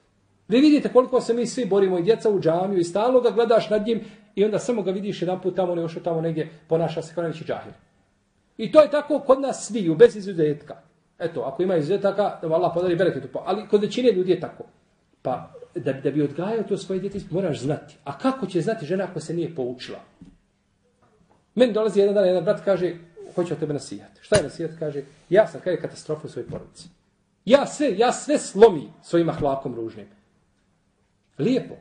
Vi vidite koliko se mi svi borimo i djeca u džamiju i stalno ga gledaš nad njim i onda samo ga vidiš jedan put tamo, ne tamo negdje, ponaša se kao najveći džahil. I to je tako kod nas svi, bez izuzetka. Eto, ako ima izuzetaka, da Allah podari bereketu. Pa, ali kod većine ljudi je tako. Pa, da, da bi odgajao to svoje djete, moraš znati. A kako će znati žena ako se nije poučila? Meni dolazi jedan dan, jedan brat kaže, hoće od tebe nasijat. Šta je nasijat? Kaže, ja sam kada katastrofa u svojoj porodici. Ja sve, ja sve slomi svojim ahlakom ružnim. Lijepo.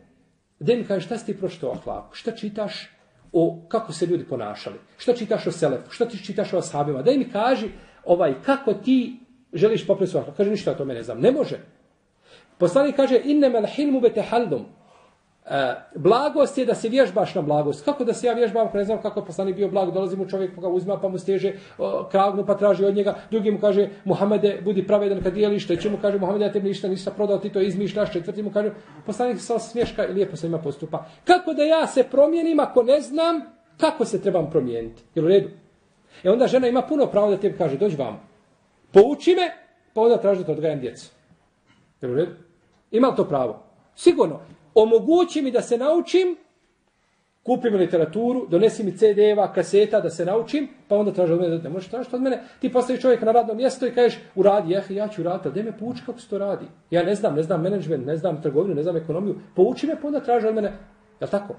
Gdje mi kaže, šta si ti prošto o ahlaku? Šta čitaš o kako se ljudi ponašali? Šta čitaš o selefu? Šta ti čitaš o ashabima? Daj mi kaži, ovaj, kako ti želiš popreti svoj? Kaže, ništa o tome ne znam. Ne može. Poslanik kaže, innemel hilmu betehaldum. E, blagost je da se vježbaš na blagost. Kako da se ja vježbam, ako ne znam kako je poslanik bio blag, dolazi mu čovjek, pa ga uzima, pa mu steže o, kragnu, pa traži od njega. Drugi mu kaže, Muhammede, budi pravedan kad dijeliš, treći mu kaže, Muhammede, ja tebi ništa nisam prodao, ti to izmišljaš, četvrti mu kaže, poslanik se smješka i lijepo se ima postupa. Kako da ja se promijenim ako ne znam kako se trebam promijeniti? Jel u redu? E onda žena ima puno pravo da tebi kaže, dođi vam, pouči me, pa onda traži da te odgajam djecu. Jel u redu? Ima li to pravo? Sigurno omogući mi da se naučim, kupi mi literaturu, donesi mi CD-eva, kaseta da se naučim, pa onda traži od mene, ne možeš tražiti od mene, ti postaviš čovjek na radno mjesto i kažeš, uradi, jah, ja ću raditi, gdje me pouči kako se to radi? Ja ne znam, ne znam menadžment, ne znam trgovinu, ne znam ekonomiju, pouči me, pa onda traži od mene, je tako?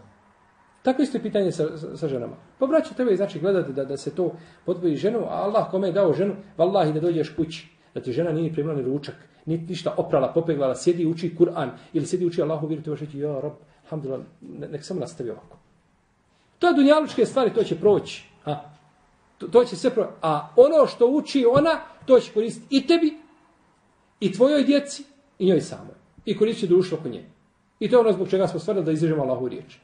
Tako isto je pitanje sa, sa, sa ženama. Pa braće, treba je znači gledati da, da se to podboji ženu, a Allah kome je dao ženu, vallahi da dođeš kući, da ti žena nije primila ni ručak, niti ništa oprala, popeglala, sjedi uči Kur'an ili sjedi uči Allahu vjeru, ti možeš ja, rob, alhamdulillah, ne, nek samo nastavi ovako. To je dunjalučke stvari, to će proći. A, to, to će sve proći. A ono što uči ona, to će koristiti i tebi, i tvojoj djeci, i njoj samoj. I koristiti društvo oko nje. I to je ono zbog čega smo stvarili da izrežemo Allahu riječ.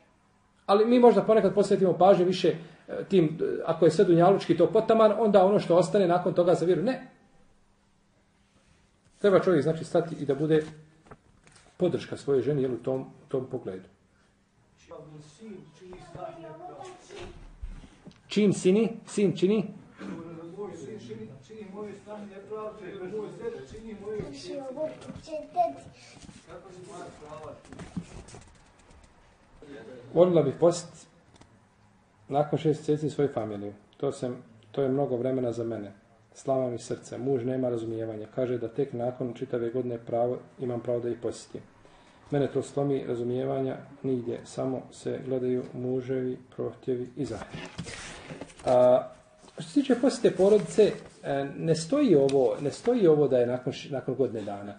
Ali mi možda ponekad posvetimo pažnje više e, tim, e, ako je sve dunjalučki to potaman, onda ono što ostane nakon toga za vjeru. Ne, Treba čovjek znači stati i da bude podrška svoje ženi jel, u tom, tom pogledu. Čim sini, sin čini? Volila bih post nakon šest mjeseci svoju familiju. To, sam, to je mnogo vremena za mene slama mi srce, muž nema razumijevanja, kaže da tek nakon čitave godine pravo, imam pravo da ih posjetim. Mene to slomi razumijevanja nigdje, samo se gledaju muževi, prohtjevi i zahtjevi. A, što se tiče posjete porodice, e, ne stoji ovo, ne stoji ovo da je nakon, nakon godine dana.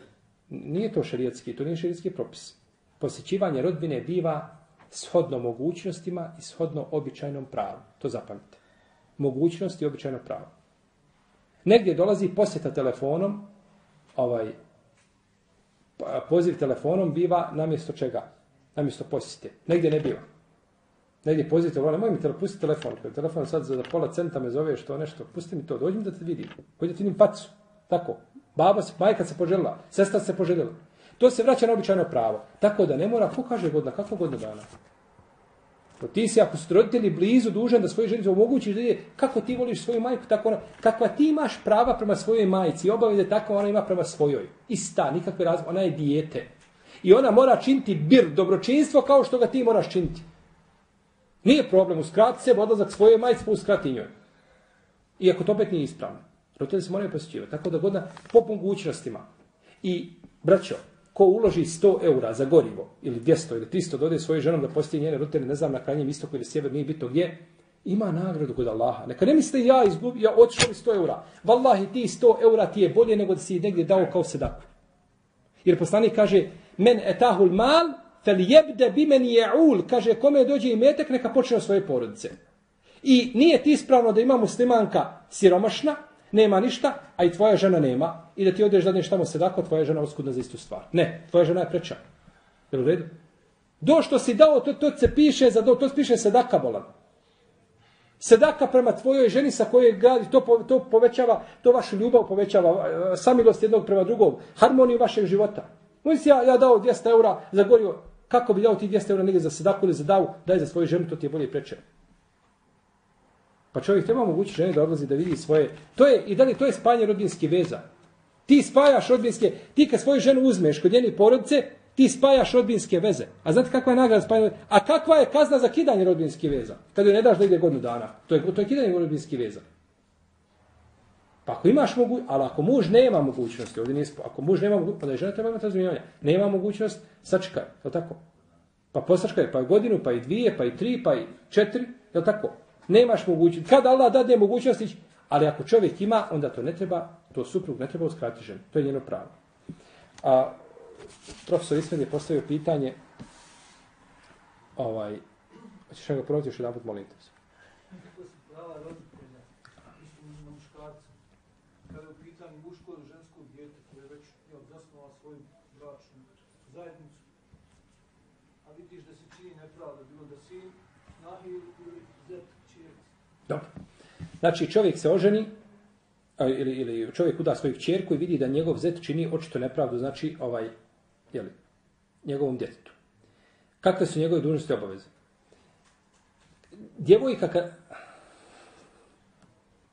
Nije to šarijetski, to nije šarijetski propis. Posjećivanje rodbine biva shodno mogućnostima i shodno običajnom pravu. To zapamite. Mogućnosti i običajno pravo. Negdje dolazi posjeta telefonom, ovaj, pa, poziv telefonom biva namjesto čega? Namjesto posjete. Negdje ne biva. Negdje poziv telefonom, nemoj mi tele, pusti telefon, telefon sad za pola centa me zove što nešto, pusti mi to, dođi mi da te vidim, hođe ti vidim pacu, tako. Baba se, majka se poželjela, sestra se poželjela. To se vraća na običajno pravo. Tako da ne mora, ko kaže godina, kako godina dana? Pa ti si, ako su roditelji blizu, dužan da svoje ženi omogućiš da je, kako ti voliš svoju majku, tako ona, kakva ti imaš prava prema svojoj majici, obavide tako ona ima prema svojoj. Ista, nikakve razlike, ona je dijete. I ona mora činiti bir, dobročinstvo kao što ga ti moraš činiti. Nije problem uskrati se, odlazak svoje majice, pa uskrati njoj. Iako to opet nije ispravno. Roditelji se moraju posjećivati. Tako da godina po mogućnostima. I, braćo, ko uloži 100 eura za gorivo, ili 200 ili 300, dode svoje ženom da postoji njene roditelje, ne znam, na krajnjem istoku ili sjever, nije bitno gdje, ima nagradu kod Allaha. Neka ne misle ja izgubio, ja otišao 100 eura. Wallahi, ti 100 eura ti je bolje nego da si negdje dao kao sedaku. Jer poslanik kaže, men etahul mal, fel jebde bimen je'ul, kaže, kome dođe i metek, neka počne od svoje porodice. I nije ti ispravno da ima muslimanka siromašna, nema ništa, a i tvoja žena nema, i da ti odeš da nešto tamo sedako, tvoja žena oskudna za istu stvar. Ne, tvoja žena je preča. Jel u redu? Do što si dao, to, to se piše, za do, to se piše sedaka bolan. Sedaka prema tvojoj ženi sa kojoj gradi, to, po, to povećava, to vašu ljubav povećava, samilost jednog prema drugog, harmoniju vašeg života. Možeš ja, ja dao 200 eura za gorivo, kako bi dao ti 200 eura negdje za sedaku ili za davu, daj za svoju ženu, to ti je bolje preče. Pa čovjek treba mogući žene da odlazi da vidi svoje... To je, i da li to je spajanje rodbinske veza. Ti spajaš rodbinske... Ti kad svoju ženu uzmeš kod njeni porodice, ti spajaš rodbinske veze. A znate kakva je nagrada spajanja? A kakva je kazna za kidanje rodbinske veza? Kad joj ne daš da ide godinu dana. To je, to je kidanje rodbinske veza. Pa ako imaš mogu, ali ako muž nema mogućnosti, ovdje nije ako muž nema mogućnosti, pa da je žena treba imati razumijevanja. Nema mogućnost, sačekaj, je tako? Pa posačkaj, pa godinu, pa i dvije, pa i tri, pa i četiri, je tako? Nemaš mogućnosti. Kad Allah dade mogućnosti, ali ako čovjek ima, onda to ne treba, to suprug ne treba uskratiti ženu. To je njeno pravo. A profesor Ismed je postavio pitanje, ovaj, hoćeš ga provati još jedan put, molim te se. Kako su prava roditelja, mislim na muškarca, kada je u pitanju muško ili žensko djete koje je već jel, zasnovala svoju bračnu zajednicu, a vidiš da se čini nepravda, bilo da sin, nahil ili zet, čijec. Dobro. Znači, čovjek se oženi, a, ili, ili čovjek uda svoju čerku i vidi da njegov zet čini očito nepravdu, znači, ovaj, jeli, njegovom djetetu. Kakve su njegove dužnosti i obaveze? Djevojka, ka...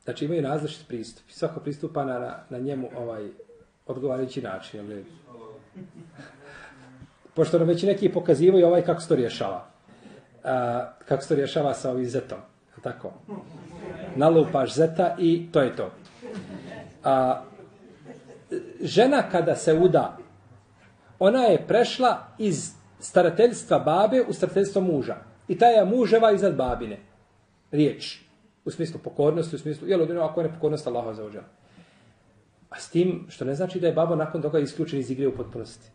znači imaju različit pristup. Svako pristupa na, na njemu ovaj odgovarajući način. Jel? Pošto nam već neki pokazivaju ovaj kako se to rješava. A, kako se to rješava sa ovim zetom. Tako. Nalupaš zeta i to je to. A, žena kada se uda, ona je prešla iz starateljstva babe u starateljstvo muža. I ta je muževa iznad babine. Riječ. U smislu pokornosti, u smislu, jel, odino, ako je nepokornost Allaha za ođa. A s tim, što ne znači da je babo nakon toga isključen iz igre u potpunosti.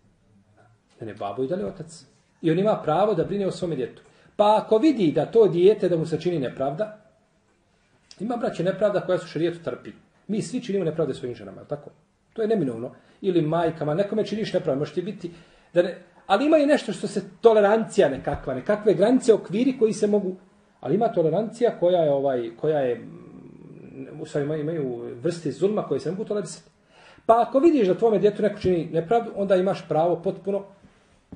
Ne, ne, babo i dalje otac. I on ima pravo da brine o svome djetu. Pa ako vidi da to dijete da mu se čini nepravda, Znači, ima braće nepravda koja su šarijetu trpi. Mi svi činimo nepravde svojim ženama, tako? To je neminovno. Ili majkama, nekome činiš nepravda, možete biti... Da ne, ali ima i nešto što se tolerancija nekakva, nekakve granice, okviri koji se mogu... Ali ima tolerancija koja je, ovaj, koja je mm, u svojima imaju vrste zulma koje se mogu tolerisati. Pa ako vidiš da tvome djetu neko čini nepravdu, onda imaš pravo potpuno,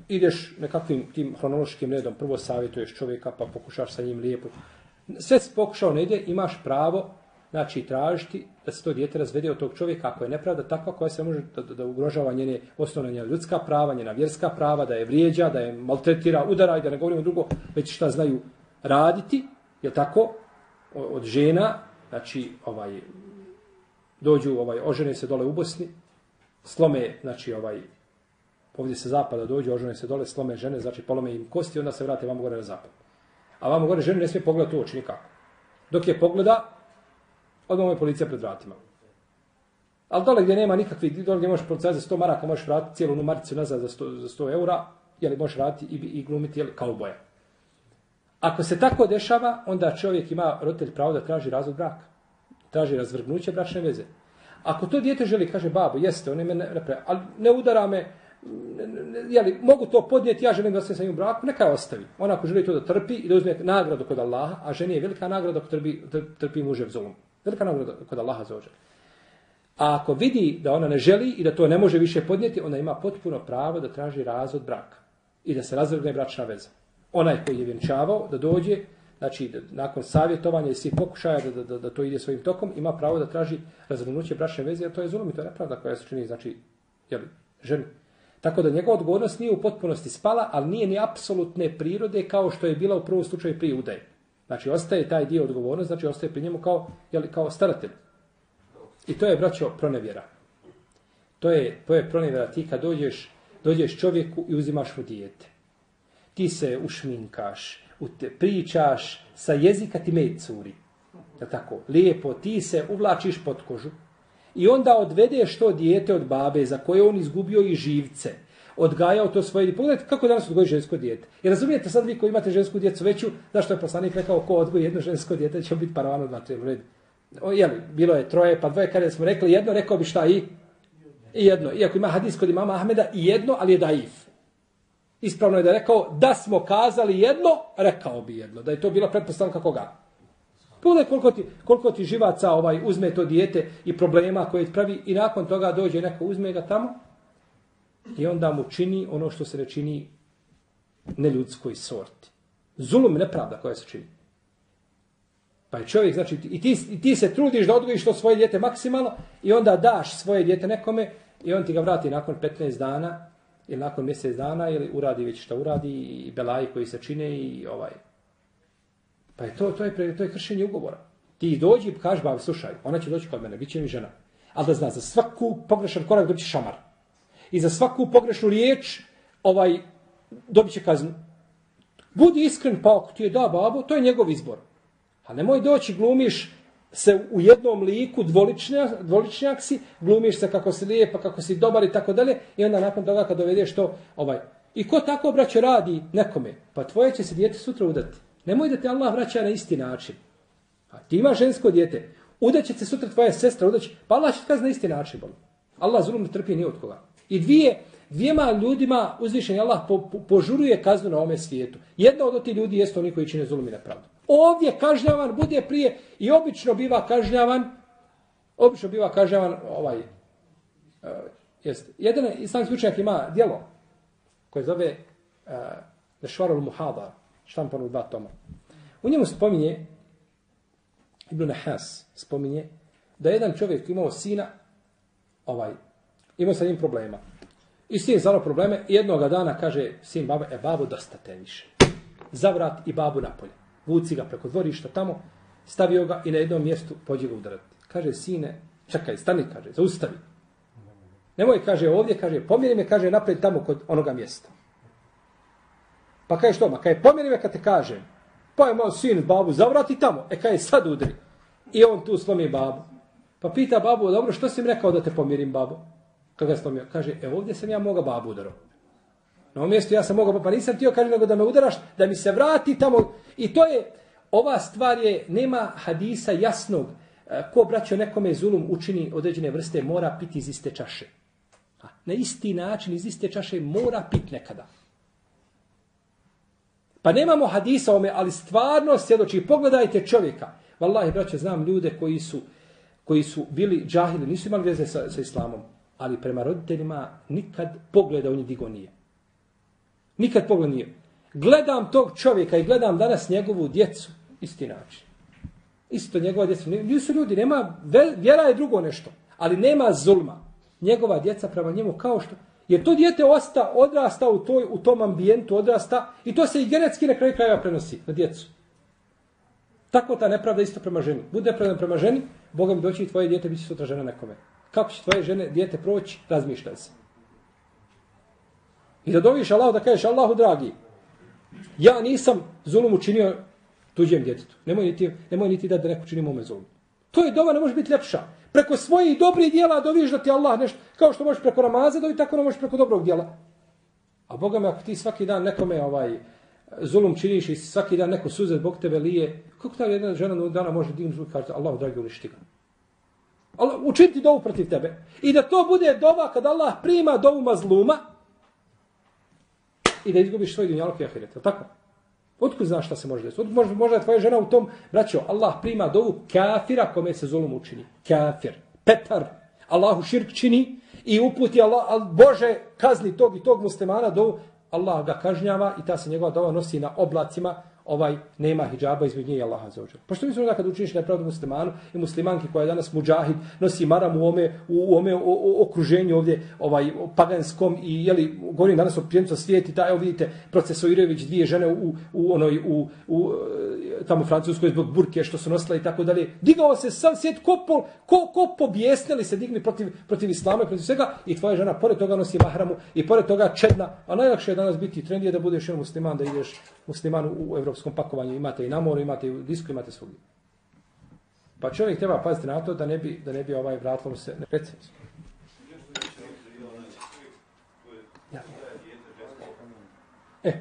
ideš nekakvim tim hronološkim redom, prvo savjetuješ čovjeka, pa pokušaš sa njim lijepo. Sve si pokušao ne ide, imaš pravo znači tražiti da se to dijete razvede od tog čovjeka ako je nepravda takva koja se može da, da, ugrožava njene osnovne njene ljudska prava, njena vjerska prava, da je vrijeđa, da je maltretira, udara i da ne govorimo drugo, već šta znaju raditi, je tako, od žena, znači ovaj dođu ovaj ožene se dole u Bosni, slome, znači ovaj ovdje se zapada dođu, ožene se dole, slome žene, znači polome im kosti, onda se vrate vamo gore na zapad. A vamo gore ženu ne smije pogledati u oči nikako. Dok je pogleda, odmah je policija pred vratima. Ali dole gdje nema nikakvih, dole gdje možeš policajati za 100 maraka, možeš vratiti cijelu numaricu nazad za 100, za 100 eura, jeli možeš vratiti i, i glumiti jeli, kao boja. Ako se tako dešava, onda čovjek ima roditelj pravo da traži razvod braka. Traži razvrgnuće bračne veze. Ako to dijete želi, kaže babo, jeste, on je me ne, ne, ali ne udara me, jeli, mogu to podnijeti, ja želim da se sa njim braku, neka je ostavi. Ona ako želi to da trpi i da uzme nagradu kod Allaha, a ženi je velika nagrada ako trpi, trpi mužev zulum. Velika nagrada kod Allaha za ođer. A ako vidi da ona ne želi i da to ne može više podnijeti, ona ima potpuno pravo da traži razvod braka i da se razvrgne bračna veza. Onaj koji je vjenčavao da dođe, znači da, nakon savjetovanja i svih pokušaja da, da, da, da to ide svojim tokom, ima pravo da traži razvrnuće bračne veze, a to je zulum i to je nepravda koja se čini, znači, jeli, ženi. Tako da njegova odgovornost nije u potpunosti spala, ali nije ni apsolutne prirode kao što je bila u prvom slučaju prije udaje. Znači, ostaje taj dio odgovornosti, znači ostaje pri njemu kao, jeli, kao staratelj. I to je, braćo, pronevjera. To je, to je pronevjera ti kad dođeš, dođeš čovjeku i uzimaš mu dijete. Ti se ušminkaš, ute, pričaš, sa jezika ti med curi. Je tako? Lijepo, ti se uvlačiš pod kožu. I onda odvede što dijete od babe za koje on izgubio i živce. Odgajao to svoje dijete. Pogledajte kako danas odgoji žensko dijete. I razumijete sad vi koji imate žensku djecu veću, zašto je poslanik rekao ko odgoji jedno žensko dijete, će biti paravano dva tri redu. O, jeli, bilo je troje, pa dvoje, kada smo rekli jedno, rekao bi šta i? I jedno. Iako ima hadis kod imama Ahmeda, i jedno, ali je daif. Ispravno je da je rekao, da smo kazali jedno, rekao bi jedno. Da je to bila pretpostavka koga? Pogledaj koliko ti, koliko ti živaca ovaj uzme to dijete i problema koje pravi i nakon toga dođe neko uzme ga tamo i onda mu čini ono što se ne čini neljudskoj sorti. Zulum nepravda koja se čini. Pa je čovjek, znači, i ti, i ti se trudiš da odgojiš to svoje dijete maksimalno i onda daš svoje dijete nekome i on ti ga vrati nakon 15 dana ili nakon mjesec dana ili uradi već što uradi i belaji koji se čine i ovaj Pa je to, to, je, to je kršenje ugovora. Ti dođi i kaži, bavi, slušaj, ona će doći kod mene, bit će mi žena. Ali da zna, za svaku pogrešan korak dobit će šamar. I za svaku pogrešnu riječ ovaj, dobit će kaznu. Budi iskren, pa ako ti je da, babo, to je njegov izbor. A nemoj doći, glumiš se u jednom liku, dvoličnjak, dvoličnjak si, glumiš se kako si lijep, pa kako si dobar i tako dalje, i onda nakon toga kad dovedeš to, ovaj, i ko tako, braćo, radi nekome, pa tvoje će se dijete sutra udati. Nemoj da te Allah vraća na isti način. A ti ima žensko dijete. Udaće se sutra tvoja sestra, udaće. Pa Allah će kazi na isti način. Bol. Allah zulum ne trpi ni od koga. I dvije, dvijema ljudima uzvišen Allah po, po, požuruje kaznu na ome svijetu. Jedna od tih ljudi jeste oni koji čine zulum i nepravdu. Ovdje kažnjavan bude prije i obično biva kažnjavan obično biva kažnjavan ovaj uh, jest. Jedan islamski učenjak ima djelo koje zove uh, Nešvarul Muhadar štampano u dva toma. U njemu spominje, Ibn Nahas spominje, da jedan čovjek imao sina, ovaj, imao sa njim problema. I sin znao probleme, jednog dana kaže sin baba, e babo, dosta te više. Zavrat i babu napolje. Vuci ga preko dvorišta tamo, stavio ga i na jednom mjestu pođe ga udarati. Kaže, sine, čekaj, stani, kaže, zaustavi. Nemoj, kaže, ovdje, kaže, pomjeri me, kaže, napred tamo kod onoga mjesta. Pa kaj što, ma kaj pomjeri me kad te kažem. Pa je moj sin babu zavrati tamo. E kaj sad udri. I on tu slomi babu. Pa pita babu, dobro, što si mi rekao da te pomirim babu? Kad ga slomio? Kaže, e ovdje sam ja moga babu udarao. Na ovom mjestu ja sam mogao, pa nisam tio, kaže, nego da me udaraš, da mi se vrati tamo. I to je, ova stvar je, nema hadisa jasnog. E, ko braćo nekome zulum učini određene vrste, mora piti iz iste čaše. Na isti način iz iste čaše mora pit nekada. Pa nemamo hadisa ome, ali stvarno svjedoči. Pogledajte čovjeka. Wallahi, braće, znam ljude koji su, koji su bili džahili, nisu imali veze sa, sa islamom, ali prema roditeljima nikad pogleda u njih digo nije. Nikad pogled nije. Gledam tog čovjeka i gledam danas njegovu djecu, isti način. Isto njegova djeca. Nisu ljudi, nema, vjera je drugo nešto, ali nema zulma. Njegova djeca prema njemu kao što, Jer to dijete osta, odrasta u, toj, u tom ambijentu, odrasta i to se i genetski na kraju krajeva prenosi na djecu. Tako ta nepravda isto prema ženi. Bude nepravda prema ženi, Boga mi doći i tvoje dijete biće sutra žena nekome. Kako će tvoje žene, dijete proći, razmišljaj se. I da doviš Allahu da kažeš Allahu dragi, ja nisam zulum učinio tuđem djetetu. Nemoj niti, nemoj niti da, da neko čini mome zulum. To je dova, ne može biti ljepša preko svojih dobrih dijela doviš da ti Allah nešto, kao što možeš preko namaza dovi, tako ne možeš preko dobrog dijela. A Boga me, ako ti svaki dan nekome ovaj, zulum činiš i svaki dan neko suze Bog tebe lije, kako ta jedna žena dana može dignuti zvuk i kaže, Allah dragi uništi ga. Allah, učiniti dovu protiv tebe. I da to bude dova kad Allah prima dovu mazluma i da izgubiš svoj dunjalog i ahiret. Tako? Otkud znaš šta se može desiti? Možda, možda je tvoja žena u tom, braćo, Allah prima dovu kafira kome se zulum učini. Kafir. Petar. Allahu širk čini i uputi Allah, al Bože kazni tog i tog muslimana dovu. Allah ga kažnjava i ta se njegova dova nosi na oblacima ovaj nema hidžaba između nje i Allaha za ođer. Pošto pa mislim da kad učiniš nepravdu muslimanu i muslimanki koja je danas muđahid, nosi maram u ome, u ome o, o, okruženju ovdje ovaj, paganskom i jeli, govorim danas o prijemcu svijeti, da evo vidite procesuirajuć dvije žene u, u, onoj, u, u, e, tamo Francuskoj zbog burke što su nosile i tako dalje. Digao se sam svijet, ko, po, ko, ko pobjesnili se digni protiv, protiv islama i protiv svega i tvoja žena pored toga nosi mahramu i pored toga čedna. A najlakše je danas biti trend je da budeš jedan musliman, da ideš musliman u europskom pakovanju. Imate i na moru, imate i u disku, imate svugdje. Pa čovjek treba paziti na to da ne bi, da ne bi ovaj vratilo se ne recimo. Ja. E,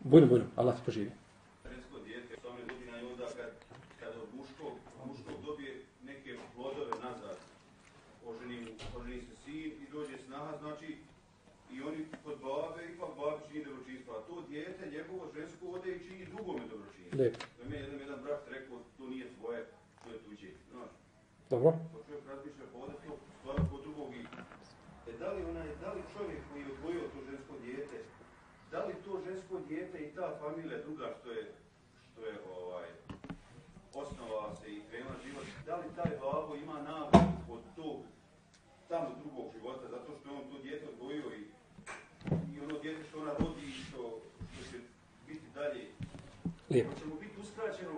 budem, budem, Allah te poživi. žensko dijete, 18 godina i onda kad, kad od muškog, muškog dobije neke plodove nazad, oženi, mu- oženi se sin i dođe snaha, znači i oni kod babe, ipak babi čini dobročinstvo, a to dijete, njegovo žensko ode i čini drugome dobročinstvo. Lijepo. Da mi je jedan, jedan brat rekao, to nije tvoje, to je tuđe. Znaš, Dobro. pa čovjek razmišlja, pa ode to stvar kod drugog i... E, da li, onaj, da li čovjek koji je odgojio to žensko dijete, da li to žensko dijete i ta familija druga što je, što je ovaj, osnovala se i krenula život, da li taj babo ima nagradu od tog tamo drugog života, zato što je on to dijete odgojio i, i ono dijete što ona rodi i što, što će biti dalje, Lijepo. mu biti uskraćeno,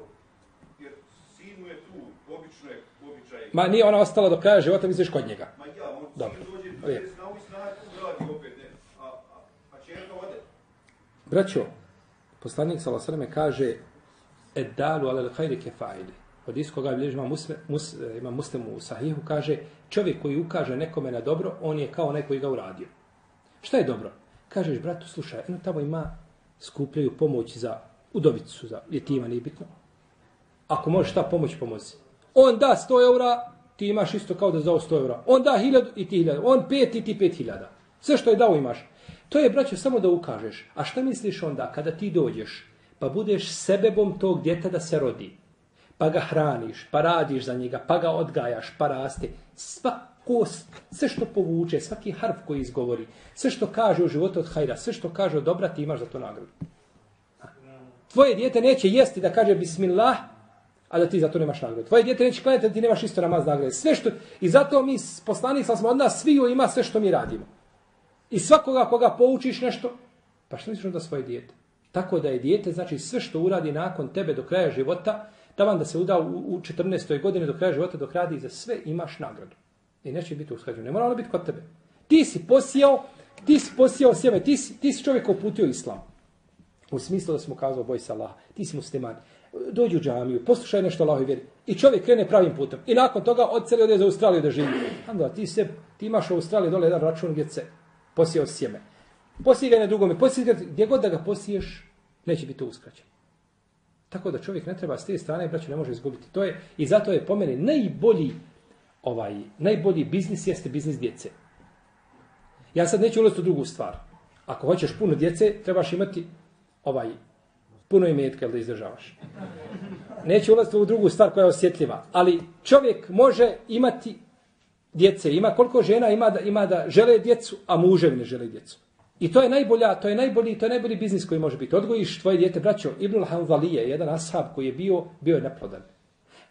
jer sinu je tu, obično je običaj. Ma nije ona ostala do kraja života, misliš kod njega. Ma ja, on Dobro. sin dođe, Lijepo. dođe s nauki snaga, tu radi opet, ne, a, a, a čerka ode. Braćo, poslanik Salasaleme kaže Eddalu alel hajri kefaili. Od iskoga bilježi ima muslim, mus, ima muslim u sahihu, kaže čovjek koji ukaže nekome na dobro, on je kao neko koji ga uradio. Šta je dobro? Kažeš, bratu, slušaj, eno tamo ima, skupljaju pomoć za udovicu, za jetima, nije bitno. Ako možeš šta pomoć, pomozi. On da 100 eura, ti imaš isto kao da je dao 100 eura. On da 1000 i ti 1000. On 5 i ti 5000. Sve što je dao imaš. To je, braćo, samo da ukažeš. A šta misliš onda kada ti dođeš, pa budeš sebebom tog djeta da se rodi, pa ga hraniš, pa radiš za njega, pa ga odgajaš, pa raste. Svako, sve što povuče, svaki harf koji izgovori, sve što kaže u životu od hajra, sve što kaže od dobra, ti imaš za to nagradu. Tvoje dijete neće jesti da kaže bismillah, a da ti za to nemaš nagrade. Tvoje dijete neće klanjati da ti nemaš isto namaz nagrade. Sve što, I zato mi, poslanik smo od nas, svi ima sve što mi radimo. I svakoga koga poučiš nešto, pa što misliš onda svoje dijete? Tako da je dijete, znači sve što uradi nakon tebe do kraja života, taman da se uda u, u 14. godine do kraja života, dok radi za sve, imaš nagradu. I neće biti usklađeno. Ne mora ono biti kod tebe. Ti si posijao, ti si posijao sjeme, ti si, ti si čovjek uputio islam. U smislu da smo kazao, boj se Allah, ti si musliman. Dođi u džamiju, poslušaj nešto Allahovi vjeri. I čovjek krene pravim putem. I nakon toga odseli ode za Australiju da živi. Onda ti se, ti imaš u Australiji dole jedan račun gdje se posijao sjeme. Posije ga na drugome, posije ga gdje god da ga posiješ, neće biti to. Tako da čovjek ne treba s te strane, braću, ne može izgubiti. To je, I zato je po meni najbolji, ovaj, najbolji biznis jeste biznis djece. Ja sad neću ulaziti u drugu stvar. Ako hoćeš puno djece, trebaš imati ovaj, puno imetka da izdržavaš. Neću ulaziti u drugu stvar koja je osjetljiva. Ali čovjek može imati djece. Ima koliko žena ima da, ima da žele djecu, a muževi ne žele djecu. I to je najbolja, to je najbolji, to je najbolji biznis koji može biti. Odgojiš tvoje dijete, braćo, Ibnul Hanzalije, jedan ashab koji je bio, bio je neplodan.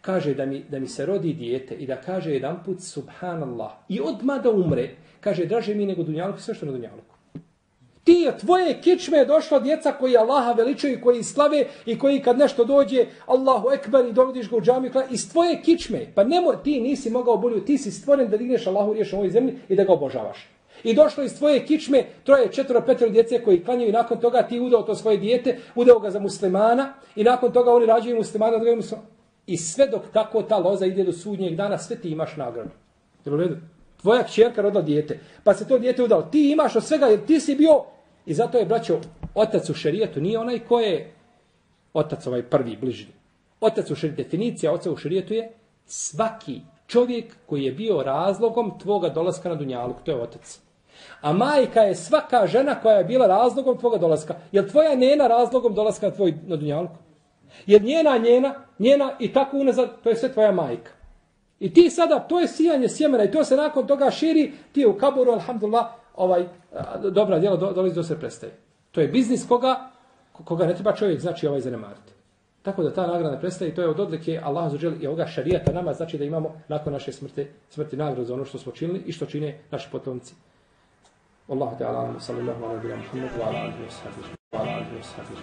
Kaže da mi, da mi se rodi dijete i da kaže jedan put subhanallah i odmah da umre, kaže draže mi nego dunjalku, sve što na dunjalku. Ti je tvoje kičme je došla djeca koji Allaha veličaju i koji slave i koji kad nešto dođe Allahu ekber i dovodiš ga u džamiju iz tvoje kičme. Pa nemo, ti nisi mogao bolju, ti si stvoren da digneš Allahu riješ u ovoj zemlji i da ga obožavaš. I došlo iz tvoje kičme troje, četvro, petro djece koji klanjaju i nakon toga ti udao to svoje dijete, udao ga za muslimana i nakon toga oni rađaju muslimana, drugim muslimana. I sve dok tako ta loza ide do sudnjeg dana, sve ti imaš nagradu. Jel u redu? Tvoja kćerka rodila dijete, pa se to dijete udao. Ti imaš od svega, jer ti si bio, i zato je, braćo, otac u šerijetu nije onaj ko je otac ovaj prvi, bližnji. Otac u šerijetu, definicija oca u šerijetu je svaki čovjek koji je bio razlogom tvoga dolaska na Dunjaluk, to je otac. A majka je svaka žena koja je bila razlogom tvoga dolaska. Je li tvoja nena razlogom dolaska na tvoj na Dunjaluk? Jer njena, njena, njena i tako unazad, to je sve tvoja majka. I ti sada, to je sijanje sjemena i to se nakon toga širi, ti je u kaboru, alhamdulillah, ovaj, dobra djela do, dolazi do se prestaje. To je biznis koga koga ne treba čovjek znači ovaj zanemariti. Tako da ta nagrada prestaje i to je od odlike Allah za i ovoga šarijata nama znači da imamo nakon naše smrti, smrti nagradu za ono što smo činili i što čine naši potomci. Allahu ta'ala, sallallahu alaihi wa sallam, wa ala alihi wa sallam, wa ala alihi wa sallam.